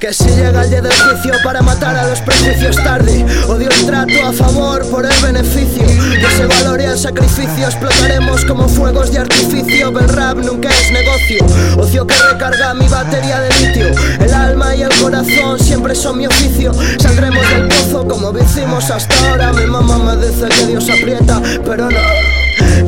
Que si llega el día del juicio para matar a los prejuicios tarde. Odio el trato a favor por el beneficio. Que se valore el sacrificio. Explotaremos como fuegos de artificio. El rap nunca es negocio. Ocio que recarga mi batería de litio. El alma y el corazón siempre son mi oficio. Saldremos del pozo como lo hicimos hasta ahora. Mi mamá me dice que Dios aprieta Pero no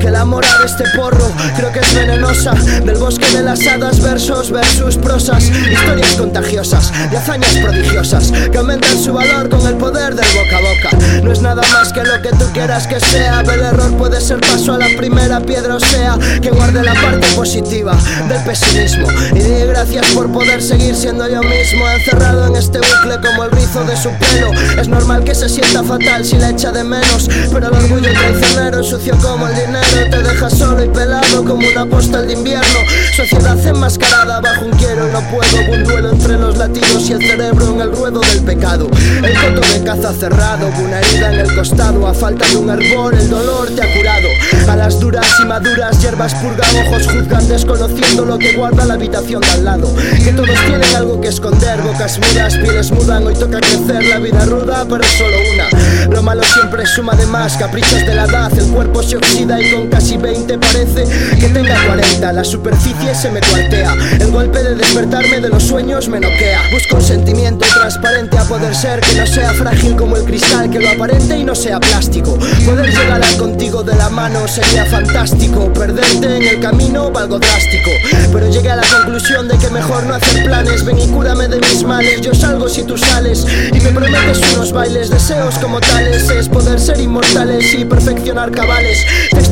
que la mora de este porro creo que es venenosa. Del bosque de las hadas, versos versus prosas. Historias contagiosas, de hazañas prodigiosas. Que aumentan su valor con el poder del boca a boca. No es nada más que lo que tú quieras que sea. El error puede ser paso a la primera piedra O sea, que guarde la parte positiva del pesimismo. Y di gracias por poder seguir siendo yo mismo. Encerrado en este bucle como el rizo de su pelo. Es normal que se sienta fatal si la echa de menos. Pero el orgullo traicionero es sucio como el dinero te deja solo y pelado como una postal de invierno. Sociedad enmascarada bajo un quiero y no puedo Un duelo entre los latidos y el cerebro en el ruedo del pecado. El coto de caza cerrado, una herida en el costado A falta de un hervor el dolor te ha curado. A las duras y maduras hierbas purgan, ojos juzgan Desconociendo lo que guarda la habitación de al lado. Que todos tienen algo que esconder, bocas mudas, pieles mudan Hoy toca crecer, la vida ruda pero solo una. Lo malo siempre suma de más, caprichos de la edad El cuerpo se oxida y con casi 20 parece que tenga 40 La superficie se me cuartea El golpe de despertarme de los sueños me noquea. Busco un sentimiento transparente a poder ser Que no sea frágil como el cristal que lo aparente y no sea plástico. Poder llegar al contigo de la mano sería fantástico. Perderte en el camino algo drástico. Pero llegué a la conclusión de que mejor no hacer planes. Ven y cúrame de mis males. Yo salgo si tú sales Y me prometes unos bailes. Deseos como tales Es poder ser inmortales y perfeccionar cabales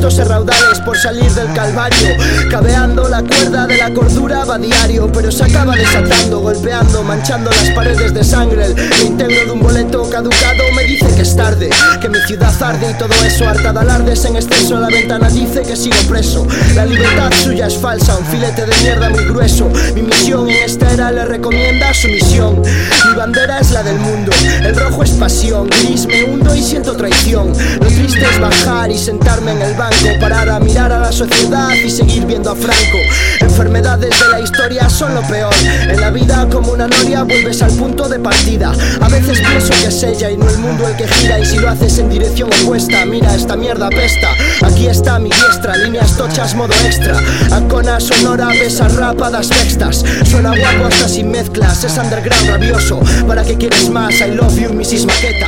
Textos raudales por salir del calvario Cabeando la cuerda de la cordura va diario Pero se acaba desatando, golpeando, manchando las paredes de sangre. El reintegro de un boleto caducado me dice que es tarde Que mi ciudad arde y todo eso harta de alardes en exceso. La ventana dice que sigo preso. La libertad suya es falsa, un filete de mierda muy grueso. Mi misión en esta era le recomienda su misión. Mi bandera es la del mundo, el rojo es pasión. Gris me hundo y siento traición. Lo triste es bajar y sentarme en el banco Parar a mirar a la sociedad y seguir viendo a Franco. Enfermedades de la historia son lo peor. En la vida como una noria vuelves al punto de partida. A veces pienso que es ella y no el mundo el que gira. Y si lo haces en dirección opuesta Mira esta mierda pesta Aquí está mi diestra, líneas tochas modo extra. Acona sonora, besas rapadas textas. Suena guapo hasta sin mezclas Es underground rabioso. ¿Para qué quieres más? I love you, Mrs. Maqueta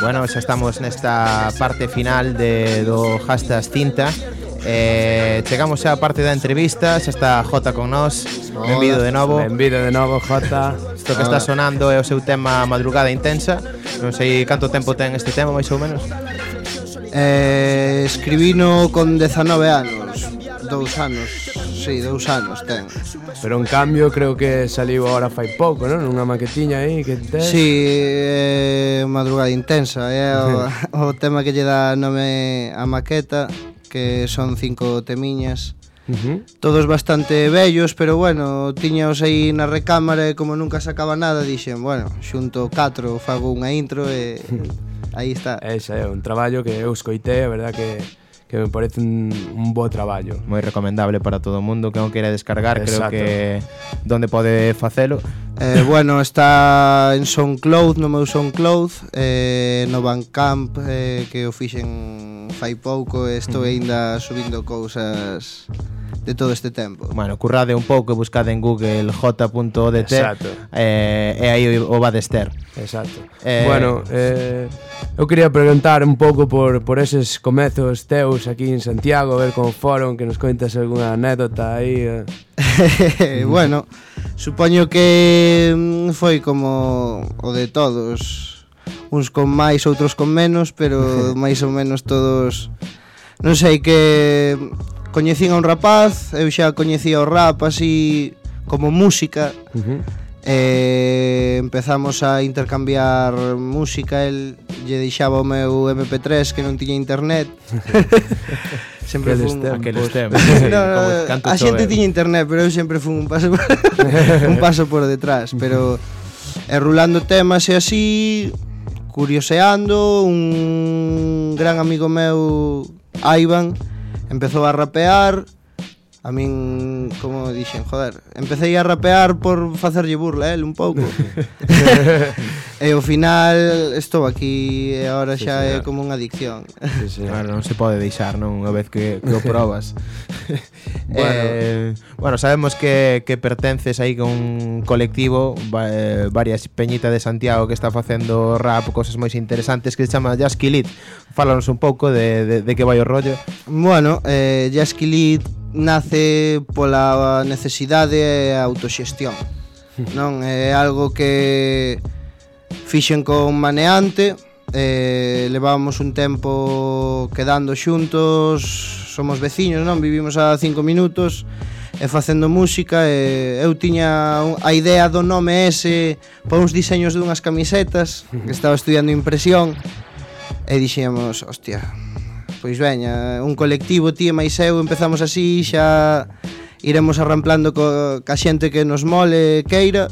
Bueno, xa estamos nesta parte final de do Hastas Cinta Eh, chegamos xa a parte da entrevista, xa está Jota con nós. Benvido de novo. Benvido de novo, Jota. Isto que está sonando é o seu tema Madrugada Intensa. Non sei canto tempo ten este tema, máis ou menos. Eh, escribino con 19 anos, dous anos sí, dous anos ten. Pero en cambio creo que saliu agora fai pouco, non? Unha maquetiña aí que ten. Sí, eh, madrugada intensa, é eh, o, o tema que lle dá nome a maqueta, que son cinco temiñas. Uh -huh. Todos bastante bellos, pero bueno, tiñaos aí na recámara e como nunca sacaba nada, dixen, bueno, xunto catro, fago unha intro e aí está. Ese é un traballo que eu escoitei, a verdad que que me parece un, un bo traballo. Moi recomendable para todo o mundo que non queira descargar, Exacto. creo que donde pode facelo. Eh, bueno, está en SoundCloud, no meu SoundCloud, eh, no Bandcamp, eh, que o fixen fai pouco, estou aínda subindo cousas de todo este tempo. Bueno, currade un pouco e buscade en Google j.odt eh, e aí o, o vades ter. Exacto. Eh, bueno, eh, eu quería preguntar un pouco por, por eses comezos teus aquí en Santiago, a ver como foron, que nos contas algunha anécdota aí... Eh. bueno, supoño que mm, foi como o de todos, uns con máis, outros con menos, pero máis ou menos todos non sei que coñecín a un rapaz, eu xa coñecía o rap así como música. Uh -huh. Eh, empezamos a intercambiar música, el lle deixaba o meu MP3 que non tiña internet. sempre aqueles fun tempos. aqueles tempos. sí, no, no, no, a xente tiña internet, pero eu sempre fun un paso por, un paso por detrás, pero e rulando temas e así curioseando, un gran amigo meu, Aivan, empezou a rapear, A min, como dixen, joder, empecé a rapear por facerlle burla, el un pouco. E ao final estou aquí e agora sí, xa señor. é como unha adicción. Sí, sí. Claro, non se pode deixar, non, unha vez que, que o probas. bueno, eh, bueno, sabemos que, que pertences aí con un colectivo va, eh, varias peñita de Santiago que está facendo rap, cosas moi interesantes que se chama Jazz Kilit. Fálanos un pouco de, de, de que vai o rollo. Bueno, eh, Jazz Kilit nace pola necesidade e autoxestión. non é algo que Fixen con Maneante, eh, levábamos un tempo quedando xuntos, somos veciños, non? Vivimos a cinco minutos e facendo música e eu tiña a idea do nome ese para uns diseños dunhas camisetas que estaba estudiando impresión e dixíamos, hostia, pois veña, un colectivo ti e máis eu empezamos así, xa iremos arramplando co, ca xente que nos mole queira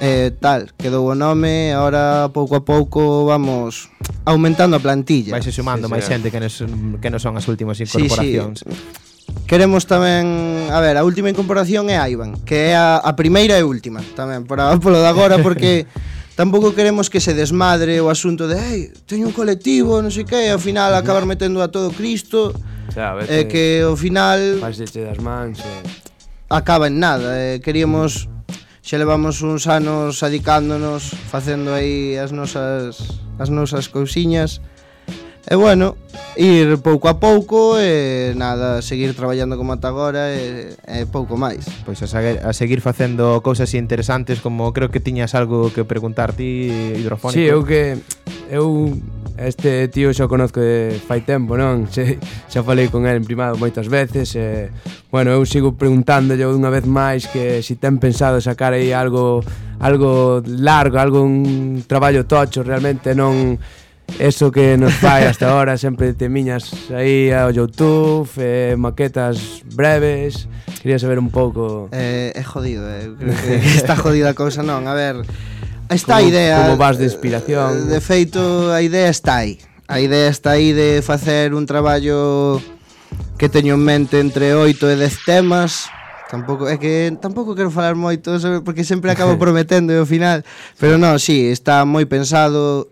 eh, tal, quedou o nome, agora pouco a pouco vamos aumentando a plantilla. Vaise sumando sí, máis xente que nos, que non son as últimas incorporacións. Sí, sí. Queremos tamén, a ver, a última incorporación é Ivan, que é a, a primeira e última tamén, por polo de agora, porque tampouco queremos que se desmadre o asunto de, ei, teño un colectivo, non sei que, e ao final acabar metendo a todo Cristo, xa, e eh, que ao final... Fáxete das mans, e... Eh. Acaba en nada, eh, queríamos xa levamos uns anos adicándonos, facendo aí as nosas, as nosas cousiñas. E bueno, ir pouco a pouco e nada, seguir traballando como ata agora e, e pouco máis. Pois a seguir, a seguir facendo cousas interesantes como creo que tiñas algo que preguntar ti hidrofónico. Si, sí, eu que eu Este tío xa o conozco de fai tempo, non? Xe, xa falei con el en primado moitas veces e, bueno, eu sigo preguntándolle unha vez máis que se si ten pensado sacar aí algo algo largo, algo un traballo tocho realmente non eso que nos fai hasta ahora sempre te miñas aí ao Youtube eh, maquetas breves quería saber un pouco eh, é jodido, eh? creo que está jodida a cousa non, a ver Está como, a idea. Como vas de inspiración. Eh, de feito, a idea está aí. A idea está aí de facer un traballo que teño en mente entre 8 e 10 temas. Tampouco, é que tampouco quero falar moito sobre, porque sempre acabo prometendo e ao final, pero non, si, sí, está moi pensado,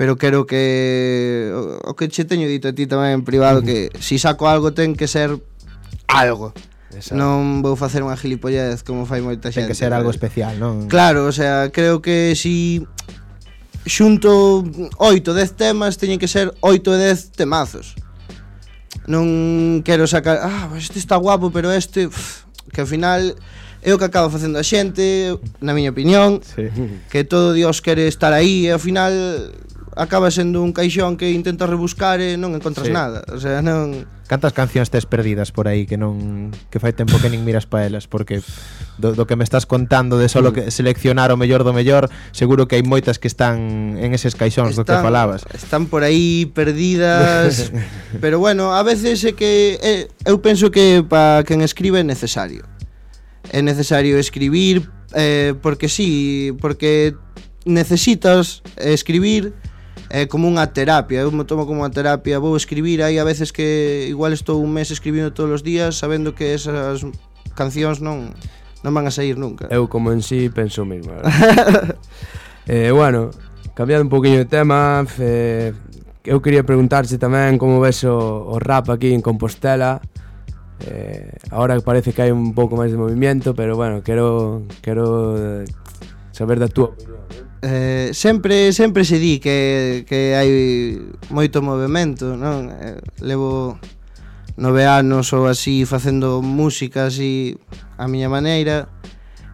pero quero que o, o que che teño dito a ti tamén en privado que si saco algo ten que ser algo. Esa. Non vou facer unha gilipollez como fai moita xente. Ten que ser algo especial, non? Claro, o sea, creo que si xunto 8, 10 temas teñen que ser 8 e 10 temazos. Non quero sacar, ah, este está guapo, pero este, uf, que ao final é o que acaba facendo a xente, na miña opinión, sí. que todo Dios quere estar aí e ao final acaba sendo un caixón que intentas rebuscar e non encontras sí. nada. O sea, non... Cantas cancións tes perdidas por aí que non que fai tempo que nin miras pa elas porque do, do que me estás contando de solo mm. que seleccionar o mellor do mellor, seguro que hai moitas que están en eses caixóns están, do que falabas. Están por aí perdidas, pero bueno, a veces é que é, eu penso que para quen escribe é necesario. É necesario escribir eh, porque sí, porque necesitas escribir é como unha terapia, eu me tomo como unha terapia, vou escribir aí a veces que igual estou un mes escribindo todos os días sabendo que esas cancións non non van a sair nunca. Eu como en sí penso mesmo. eh, bueno, cambiando un poquinho de tema, eh, eu quería preguntarse tamén como ves o, o rap aquí en Compostela, Eh, ahora parece que hai un pouco máis de movimento, pero bueno, quero quero eh, saber da túa opinión. Eh eh, sempre sempre se di que, que hai moito movimento, non? Eh, levo nove anos ou así facendo música así a miña maneira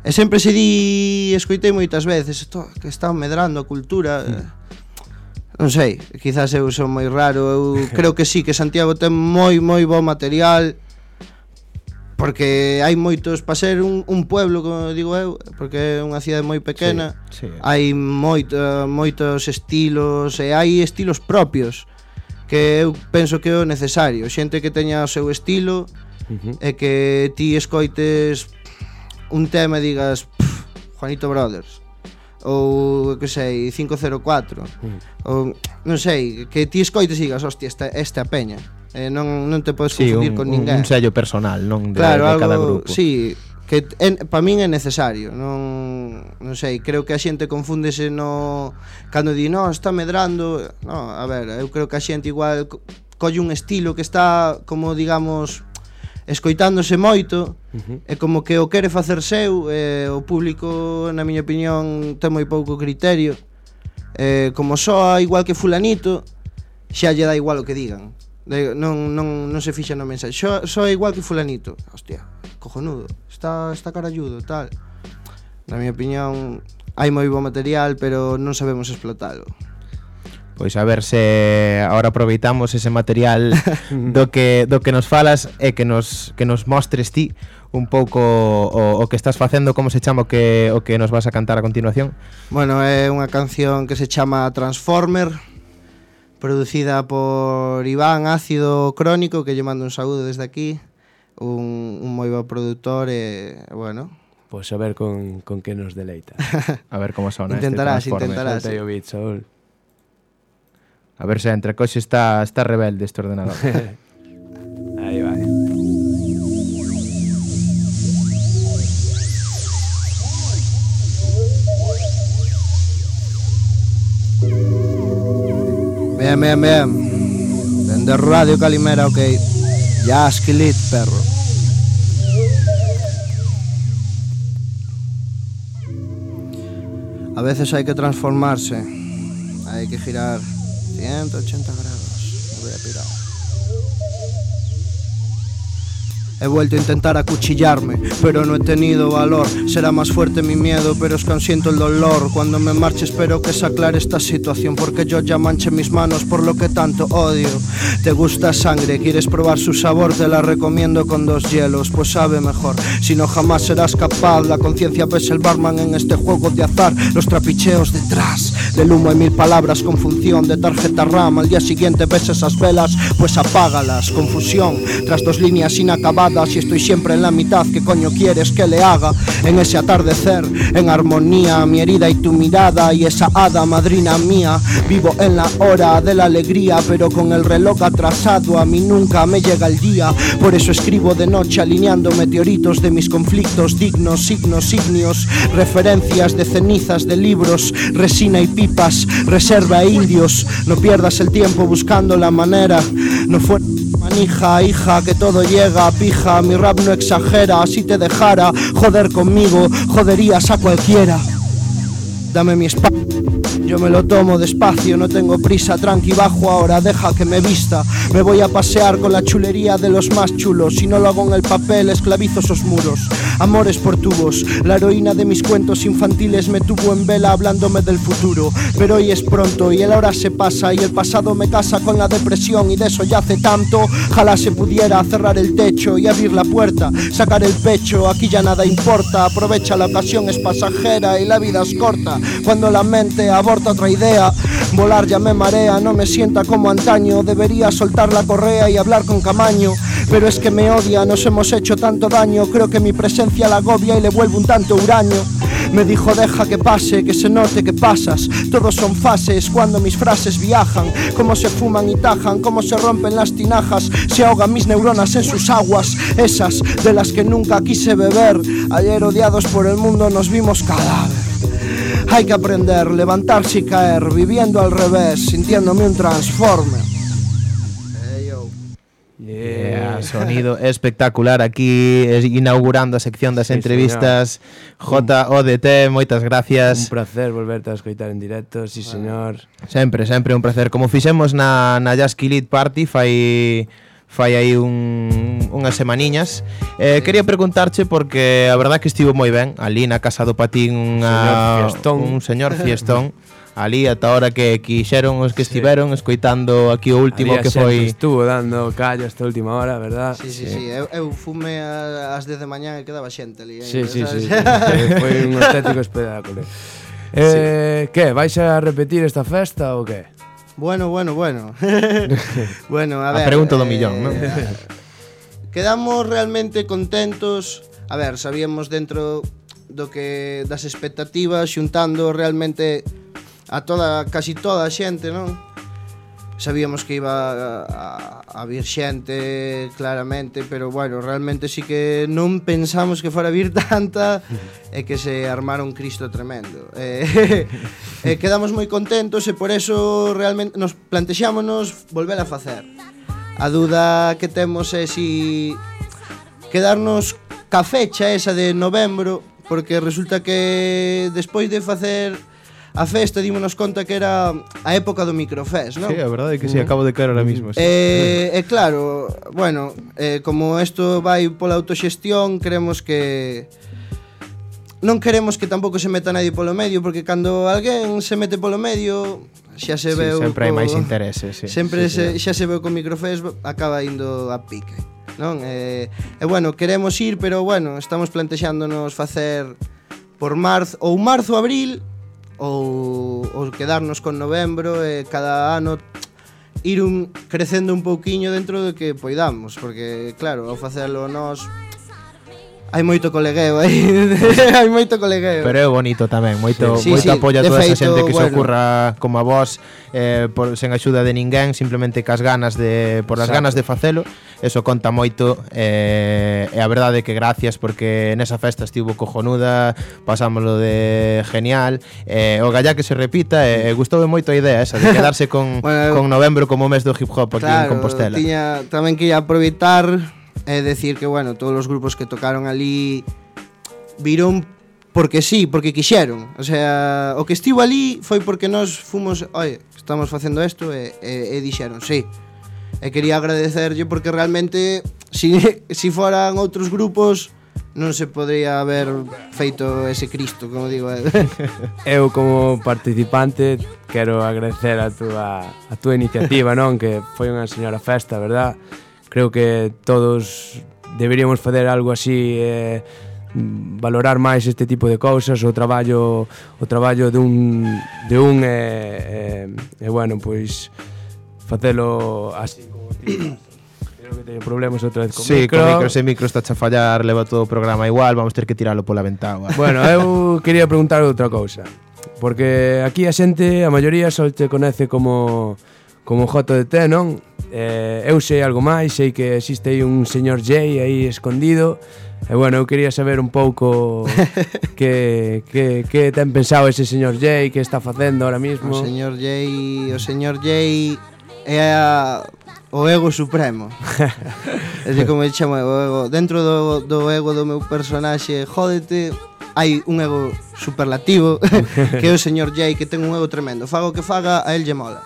e sempre se di escoitei moitas veces to, que está medrando a cultura mm. Eh, non sei, quizás eu son moi raro eu creo que sí, que Santiago ten moi moi bo material porque hai moitos para ser un, un pueblo, como digo eu, porque é unha cidade moi pequena, sí, sí. hai moito, moitos estilos e hai estilos propios que eu penso que é o necesario, xente que teña o seu estilo uh -huh. e que ti escoites un tema e digas Juanito Brothers ou que sei, 504 mm. ou non sei, que ti escoites e digas, hostia, esta, esta peña eh, non, non te podes sí, confundir un, con ninguén. Un, un sello personal, non de, claro, de algo, cada grupo. Sí, que para min é necesario, non non sei, creo que a xente confúndese no cando di, "No, está medrando". No, a ver, eu creo que a xente igual colle un estilo que está como digamos escoitándose moito uh -huh. e como que o quere facer seu e o público, na miña opinión, ten moi pouco criterio. eh, como soa igual que fulanito, xa lle dá igual o que digan non, non, non se fixa no mensaxe. Xo, xo igual que fulanito. Hostia, cojonudo. Está, está caralludo, tal. Na miña opinión, hai moi bo material, pero non sabemos explotalo. Pois a ver se agora aproveitamos ese material do que do que nos falas e que nos que nos mostres ti un pouco o, o que estás facendo, como se chama o que o que nos vas a cantar a continuación. Bueno, é unha canción que se chama Transformer. Producida por Iván Ácido Crónico Que lle mando un saúdo desde aquí Un, un moi bo produtor e, bueno Pois a ver con, con que nos deleita. A ver como sona Intentarás, este intentarás. Beat, Saúl. A ver se entre coxe está está rebelde este ordenador. Aí vai. Bien, bien, bien. Dende Radio Calimera, ok. Ya Lit, perro. A veces hay que transformarse. Hay que girar 180 grados He vuelto a intentar acuchillarme, pero no he tenido valor. Será más fuerte mi miedo, pero es que el dolor. Cuando me marche espero que se aclare esta situación, porque yo ya manché mis manos por lo que tanto odio. Te gusta sangre, quieres probar su sabor, te la recomiendo con dos hielos, pues sabe mejor. Si no jamás serás capaz, la conciencia ves el barman en este juego de azar. Los trapicheos detrás del humo hay mil palabras con función de tarjeta RAM. Al día siguiente ves esas velas, pues apágalas. Confusión tras dos líneas inacabadas y estoy siempre en la mitad. ¿Qué coño quieres que le haga? En ese atardecer, en armonía, mi herida y tu mirada y esa hada madrina mía. Vivo en la hora de la alegría, pero con el reloj atrasado a mí nunca me llega el día. Por eso escribo de noche alineando meteoritos de mis conflictos dignos, signos, signios, referencias de cenizas de libros, resina y pipas, reserva e indios. No pierdas el tiempo buscando la manera. No fue manija, hija, que todo llega, pija, mi rap no exagera, si te dejara joder conmigo, joderías a cualquiera. Dame mi espacio. Yo me lo tomo despacio, no tengo prisa, tranqui bajo ahora, deja que me vista. Me voy a pasear con la chulería de los más chulos. Si no lo hago en el papel, esclavizo esos muros. Amores por tubos, la heroína de mis cuentos infantiles me tuvo en vela hablándome del futuro. Pero hoy es pronto y el ahora se pasa y el pasado me casa con la depresión y de eso ya hace tanto. Ojalá se pudiera cerrar el techo y abrir la puerta, sacar el pecho, aquí ya nada importa. Aprovecha la ocasión, es pasajera y la vida es corta. Cuando la mente aborta otra idea, volar ya me marea, no me sienta como antaño. Debería soltar la correa y hablar con Camaño, pero es que me odia, nos hemos hecho tanto daño. Creo que mi presencia la agobia y le vuelvo un tanto huraño. Me dijo deja que pase, que se note que pasas. Todos son fases cuando mis frases viajan. Cómo se fuman y tajan, cómo se rompen las tinajas. Se ahogan mis neuronas en sus aguas, esas de las que nunca quise beber. Ayer odiados por el mundo nos vimos cadáver. Hai que aprender, levantarse y caer, viviendo al revés, sintiéndome un transforme. Yeah, sonido espectacular aquí inaugurando a sección das entrevistas. JODT, moitas gracias. Un placer volverte a escoitar en directo, si sí, señor. Sempre, sempre un placer. Como fixemos na, na Jazz Kilit Party fai fai aí un, unhas semaniñas. Eh, quería preguntarche porque a verdad que estivo moi ben ali na Casa do Patín unha, señor un señor fiestón. ali ata hora que quixeron os que estiveron sí. escoitando aquí o último Había que foi estuvo dando callo esta última hora, verdad? Sí, sí, sí, sí. eu, eu fume ás 10 de mañá e quedaba xente ali. Eh, sí, sí, sí, foi un estético espectáculo. Eh, sí. que, vais a repetir esta festa ou que? Bueno, bueno, bueno. bueno, a, a ver. A pregunta do eh, millón, non? Quedamos realmente contentos. A ver, sabíamos dentro do que das expectativas xuntando realmente a toda casi toda a xente, non? sabíamos que iba a, a, a vir xente claramente, pero bueno, realmente sí que non pensamos que fora vir tanta e que se armara un Cristo tremendo. E, e quedamos moi contentos e por eso realmente nos plantexámonos volver a facer. A duda que temos é si quedarnos ca fecha esa de novembro, porque resulta que despois de facer a festa dímonos conta que era a época do microfest, non? Sí, a verdade é que si, sí, acabo de caer ahora mismo. Sí. Eh, e claro, bueno, eh, como isto vai pola autoxestión, creemos que non queremos que tampouco se meta nadie polo medio, porque cando alguén se mete polo medio, xa se sí, veu sempre co... hai máis intereses, sí. Sempre sí, se, sí. xa se veu co microfest acaba indo a pique, non? E, e bueno, queremos ir, pero bueno, estamos plantexándonos facer por marzo ou marzo abril ou, ou quedarnos con novembro e cada ano ir un crecendo un pouquiño dentro do que poidamos, porque claro, ao facelo nós hai moito colegueo aí. hai moito colegueo. Pero é bonito tamén, moito sí, moito sí, apoio a toda feito, esa xente que bueno. se ocurra como a vos eh por sen axuda de ninguén, simplemente cas ganas de por as Exacto. ganas de facelo. Eso conta moito eh, e a verdade é que gracias porque nesa festa estivo cojonuda, pasámoslo de genial. Eh, o gallá que se repita e eh, gustoume moito a idea esa de quedarse con bueno, con novembro como mes do hip hop aquí claro, en Compostela. Tiña tamén que aproveitar É decir que, bueno, todos os grupos que tocaron ali viron porque sí, porque quixeron. O sea, o que estivo ali foi porque nós fomos, oi, estamos facendo isto e, e, e dixeron, sí. E quería agradecerlle porque realmente si, si foran outros grupos non se podría haber feito ese Cristo, como digo eh. Eu como participante quero agradecer a túa, a túa iniciativa, non? Que foi unha señora festa, verdad? creo que todos deberíamos fazer algo así eh, valorar máis este tipo de cousas, o traballo o traballo de un de un e eh, eh, eh, bueno, pois facelo así como ti. Creo que teño problemas outra vez con sí, micro. Sí, con micro, ese micro está a fallar, leva todo o programa igual, vamos ter que tiralo pola ventana. Bueno, eu quería preguntar outra cousa. Porque aquí a xente, a maioría, só te conoce como como JDT, non? eh, eu sei algo máis, sei que existe aí un señor J aí escondido, e bueno, eu quería saber un pouco que, que, que ten pensado ese señor J, que está facendo ahora mismo. O señor J, o señor J é a, o ego supremo. é como chama o ego. Dentro do, do ego do meu personaxe, jódete, hai un ego superlativo que é o señor Jay que ten un ego tremendo. Faga o que faga, a el lle mola.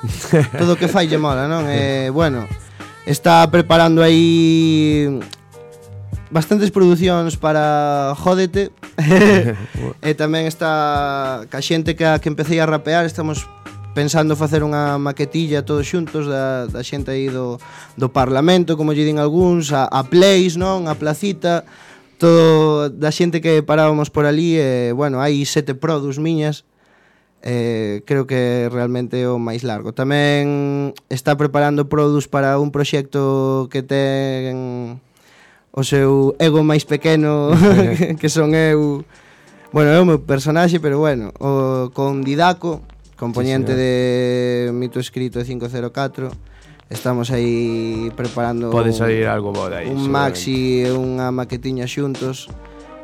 Todo o que fai lle mola, non? Eh, bueno, está preparando aí bastantes producións para Jódete e tamén está ca xente que, a que empecé a rapear estamos pensando facer unha maquetilla todos xuntos da, da xente aí do, do Parlamento, como lle din algúns, a, a Place, non? A Placita, do, da xente que parábamos por ali, eh, bueno, hai sete produs miñas, eh, creo que realmente é o máis largo. Tamén está preparando produs para un proxecto que ten o seu ego máis pequeno, que son eu... Bueno, é o meu personaxe, pero bueno, o, con Didaco, componente sí, de Mito Escrito 504, Estamos aí preparando Pode salir algo bo de aí, un maxi e unha maquetiña xuntos.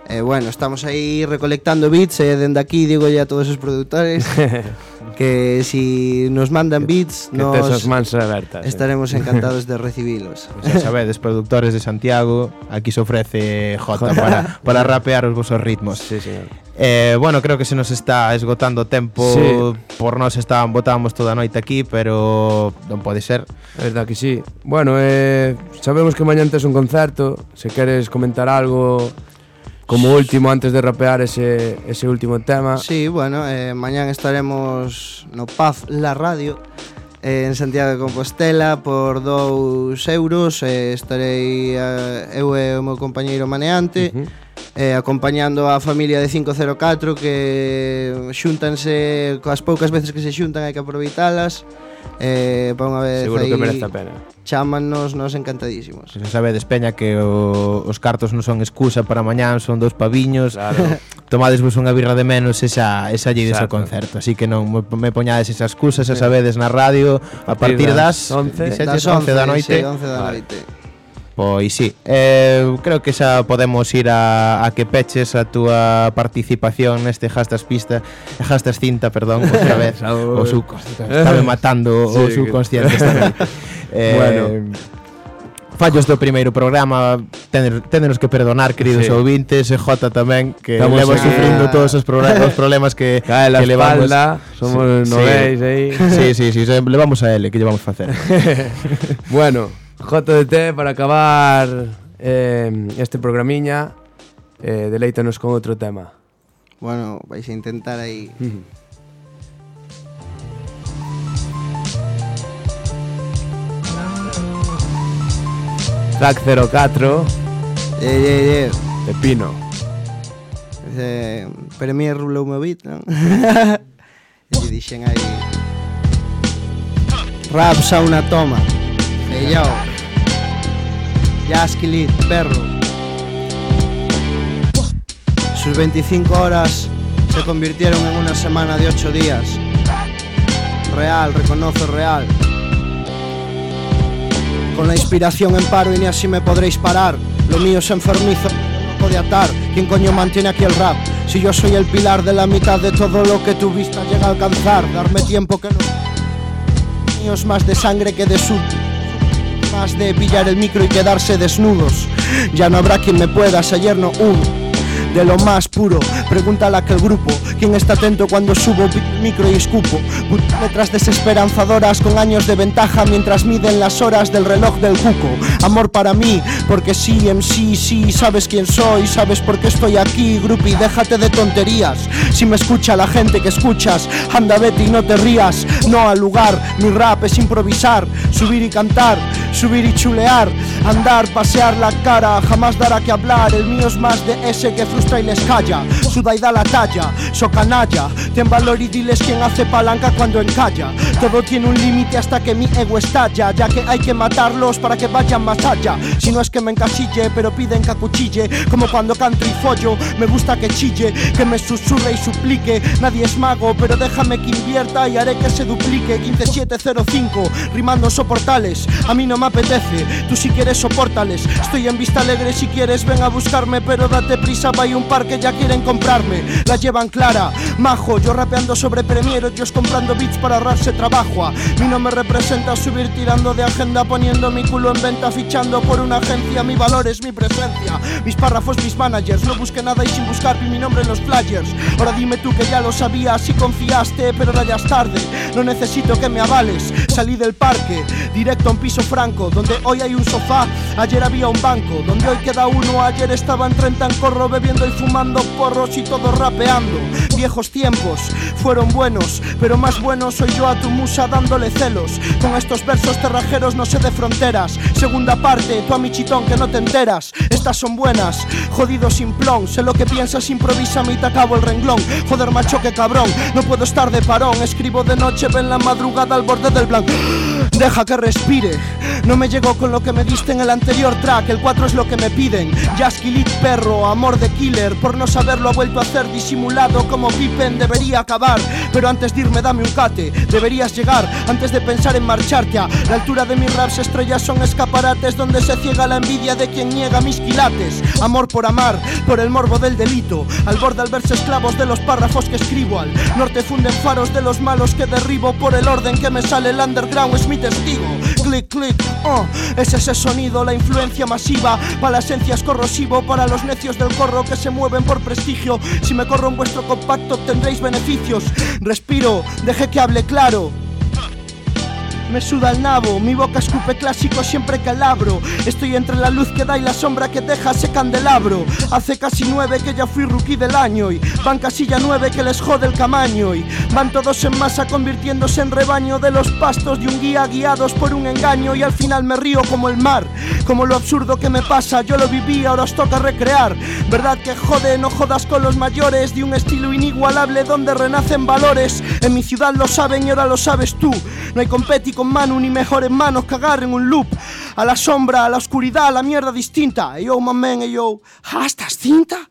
E eh, bueno, estamos aí recolectando beats e eh, dende aquí digo ya a todos os produtores que si nos mandan beats que nos tes as mans abertas. Eh. Estaremos eh. encantados de recibilos. Pues xa sabedes, productores de Santiago, aquí se ofrece J para, para rapear os vosos ritmos. Sí, señor. Eh, bueno, creo que se nos está esgotando tempo sí. Por nós estaban, botábamos toda a noite aquí Pero non pode ser É verdad que sí Bueno, eh, sabemos que mañan tes un concerto Se queres comentar algo Como último, antes de rapear ese, ese último tema. Sí, bueno, eh, mañán estaremos no Paz La Radio eh, en Santiago de Compostela por 2 euros eh, estarei eh, eu e o meu compañeiro Maneante uh -huh eh, acompañando a familia de 504 que xúntanse coas poucas veces que se xuntan hai que aproveitalas Eh, pa unha vez Seguro aí, que merece a pena. Chámanos, nos encantadísimos. Se sabedes, Peña, que o, os cartos non son excusa para mañán, son dos paviños. Claro. Tomades vos unha birra de menos e xa, e xa ao concerto. Así que non me poñades esa excusa, xa sabedes na radio, a partir das, 11, das 11, 11 da noite. 11 da noite. Vale. Pois sí, eh, creo que xa podemos ir a, a que peches a túa participación neste Jastas Pista, Jastas Cinta, perdón, outra vez, o suco, estaba matando o Sí, que- subconsciente esta noite. eh, Bueno. Fallos do primeiro programa tener, que perdonar, queridos Sí. ouvintes E Jota tamén, que Estamos leva aquí. sufrindo todos os, problemas, os problemas que, Cae la que levamos espalda, somos novéis aí. Sí, sí, sí, sí, levamos a ele, que llevamos facer bueno, JDT para acabar eh, este programiña. Eh, deleítanos con outro tema. Bueno, vais a intentar aí... Track 04 yeah, yeah, yeah. De Pino eh, Premier rulou meu beat, non? e dixen aí Rap xa unha toma E yo. Jaskilit, perro. Sus 25 horas se convirtieron en una semana de 8 días. Real, reconozco real. Con la inspiración en paro y ni así me podréis parar. Lo mío es enfermizo de atar. ¿Quién coño mantiene aquí el rap? Si yo soy el pilar de la mitad de todo lo que tu vista llega a alcanzar, darme tiempo que los míos más de sangre que de su de pillar el micro y quedarse desnudos. Ya no habrá quien me pueda, ayer no uno. De lo más puro, pregúntale a aquel grupo ¿Quién está atento cuando subo micro y escupo? Letras desesperanzadoras con años de ventaja Mientras miden las horas del reloj del cuco Amor para mí, porque sí, MC, sí Sabes quién soy, sabes por qué estoy aquí Grupi, déjate de tonterías Si me escucha la gente que escuchas Anda, vete y no te rías No al lugar, mi rap es improvisar Subir y cantar, subir y chulear Andar, pasear la cara, jamás dará que hablar. El mío es más de ese que frustra y les calla. Suda y da la talla, so canalla Ten valor y diles quién hace palanca cuando encalla. Todo tiene un límite hasta que mi ego estalla Ya que hay que matarlos para que vayan más allá. Si no es que me encasille, pero piden que acuchille. Como cuando canto y follo, me gusta que chille Que me susurre y suplique. Nadie es mago, pero déjame que invierta Y haré que se duplique. 15705, rimando soportales A mí no me apetece, tú si quieres soportales Estoy en vista alegre si quieres ven a buscarme Pero date prisa, hay un par que ya quieren comprarme. La llevan clara, majo Yo rapeando sobre Premiere, ellos comprando beats para ahorrarse trabajo. A mí no me representa subir tirando de agenda Poniendo mi culo en venta, fichando por una agencia. Mi valor es mi presencia, mis párrafos, mis managers. No busqué nada y sin buscar vi mi nombre en los flyers. Ahora dime tú que ya lo sabías y confiaste Pero ahora ya tarde, no necesito que me avales. Salí del parque, directo a un piso franco Donde hoy hay un sofá, ayer había un banco Donde hoy queda uno, ayer estaban 30 en corro Bebiendo y fumando porros y todo rapeando. Viejos tiempos, fueron buenos Pero más bueno soy yo a tu musa dándole celos. Con estos versos terrajeros no sé de fronteras. Segunda parte, tú a mi chitón que no te enteras. Estas son buenas, jodido simplón Sé lo que piensas, improvisa y te acabo el renglón. Joder macho que cabrón, no puedo estar de parón. Escribo de noche, ven la madrugada al borde del blanco. Deja que respire No me llegó con lo que me diste en el anterior track El 4 es lo que me piden. Jaskilit perro, amor de killer Por no saberlo ha vuelto a hacer disimulado Como Pippen debería acabar. Pero antes de irme dame un cate Deberías llegar. Antes de pensar en marcharte a La altura de mis raps estrellas son escaparates Donde se ciega la envidia de quien niega mis quilates. Amor por amar, por el morbo del delito. Al borde al verse esclavos de los párrafos que escribo. Al norte funden faros de los malos que derribo Por el orden que me sale el underground es mi testigo. Click, click, oh, es ese la influencia masiva. Para la esencia es corrosivo, para los necios del corro que se mueven por prestigio. Si me corro en vuestro compacto obtendréis beneficios. Respiro, deje que hable claro me suda el nabo, mi boca escupe clásico siempre que labro Estoy entre la luz que da y la sombra que deja ese candelabro Hace casi nueve que ya fui rookie del año Y van casilla nueve que les jode el camaño Y van todos en masa convirtiéndose en rebaño De los pastos de un guía guiados por un engaño Y al final me río como el mar como lo absurdo que me pasa, yo lo viví, ahora os toca recrear. Verdad que jode, no jodas con los mayores, de un estilo inigualable donde renacen valores. En mi ciudad lo saben y ahora lo sabes tú. No hay competi con Manu ni mejores manos que agarren un loop. A la sombra, a la oscuridad, a la mierda distinta. Yo, ey, yo, ¿hastas cinta?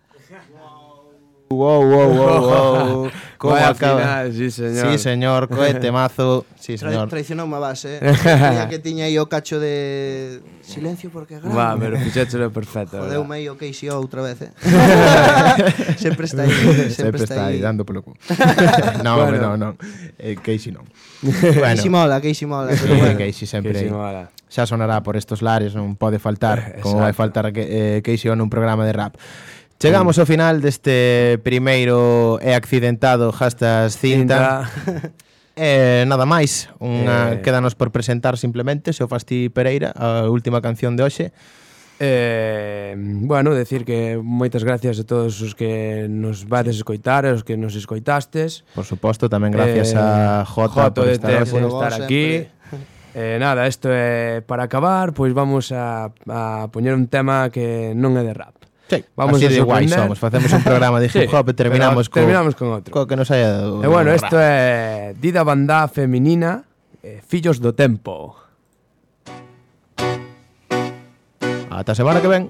Wow, wow, wow, wow. Como Vaya, al acaba. final, sí señor. Sí señor, cohete mazo. Sí señor. Tra traicionou má base, eh. Creía que tiña aí o cacho de silencio porque grave. Va, pero fixéchelo perfecto. Jodeu meio que iso outra vez, eh. sempre está aí, sempre, sempre está aí dando polo cu. no, bueno. hombre, no, no. Eh, Casey non. bueno. Casey mola, Casey mola. Sí, bueno. Casey sempre Casey mola. Xa sonará por estos lares, non pode faltar, eh, como vai faltar que, eh, Casey en un programa de rap. Chegamos ao final deste primeiro e accidentado Jastas Cinta. Eh, nada máis, unha eh... quedanos por presentar simplemente Seo Fasti Pereira, a última canción de hoxe. Eh, bueno, decir que moitas gracias a todos os que nos vades escoitar, os que nos escoitastes. Por suposto, tamén gracias eh, a Jota, Jota por estar, por estar aquí. Eh, nada, isto é para acabar, pois vamos a, a poñer un tema que non é de rap. Sí, Vamos así a de sorprender. somos, facemos un programa de hip Sí, hop e terminamos co, pero terminamos con outro. co que nos haya do, E bueno, rap. é Dida Banda Feminina, eh, Fillos do Tempo. Ata semana que ven.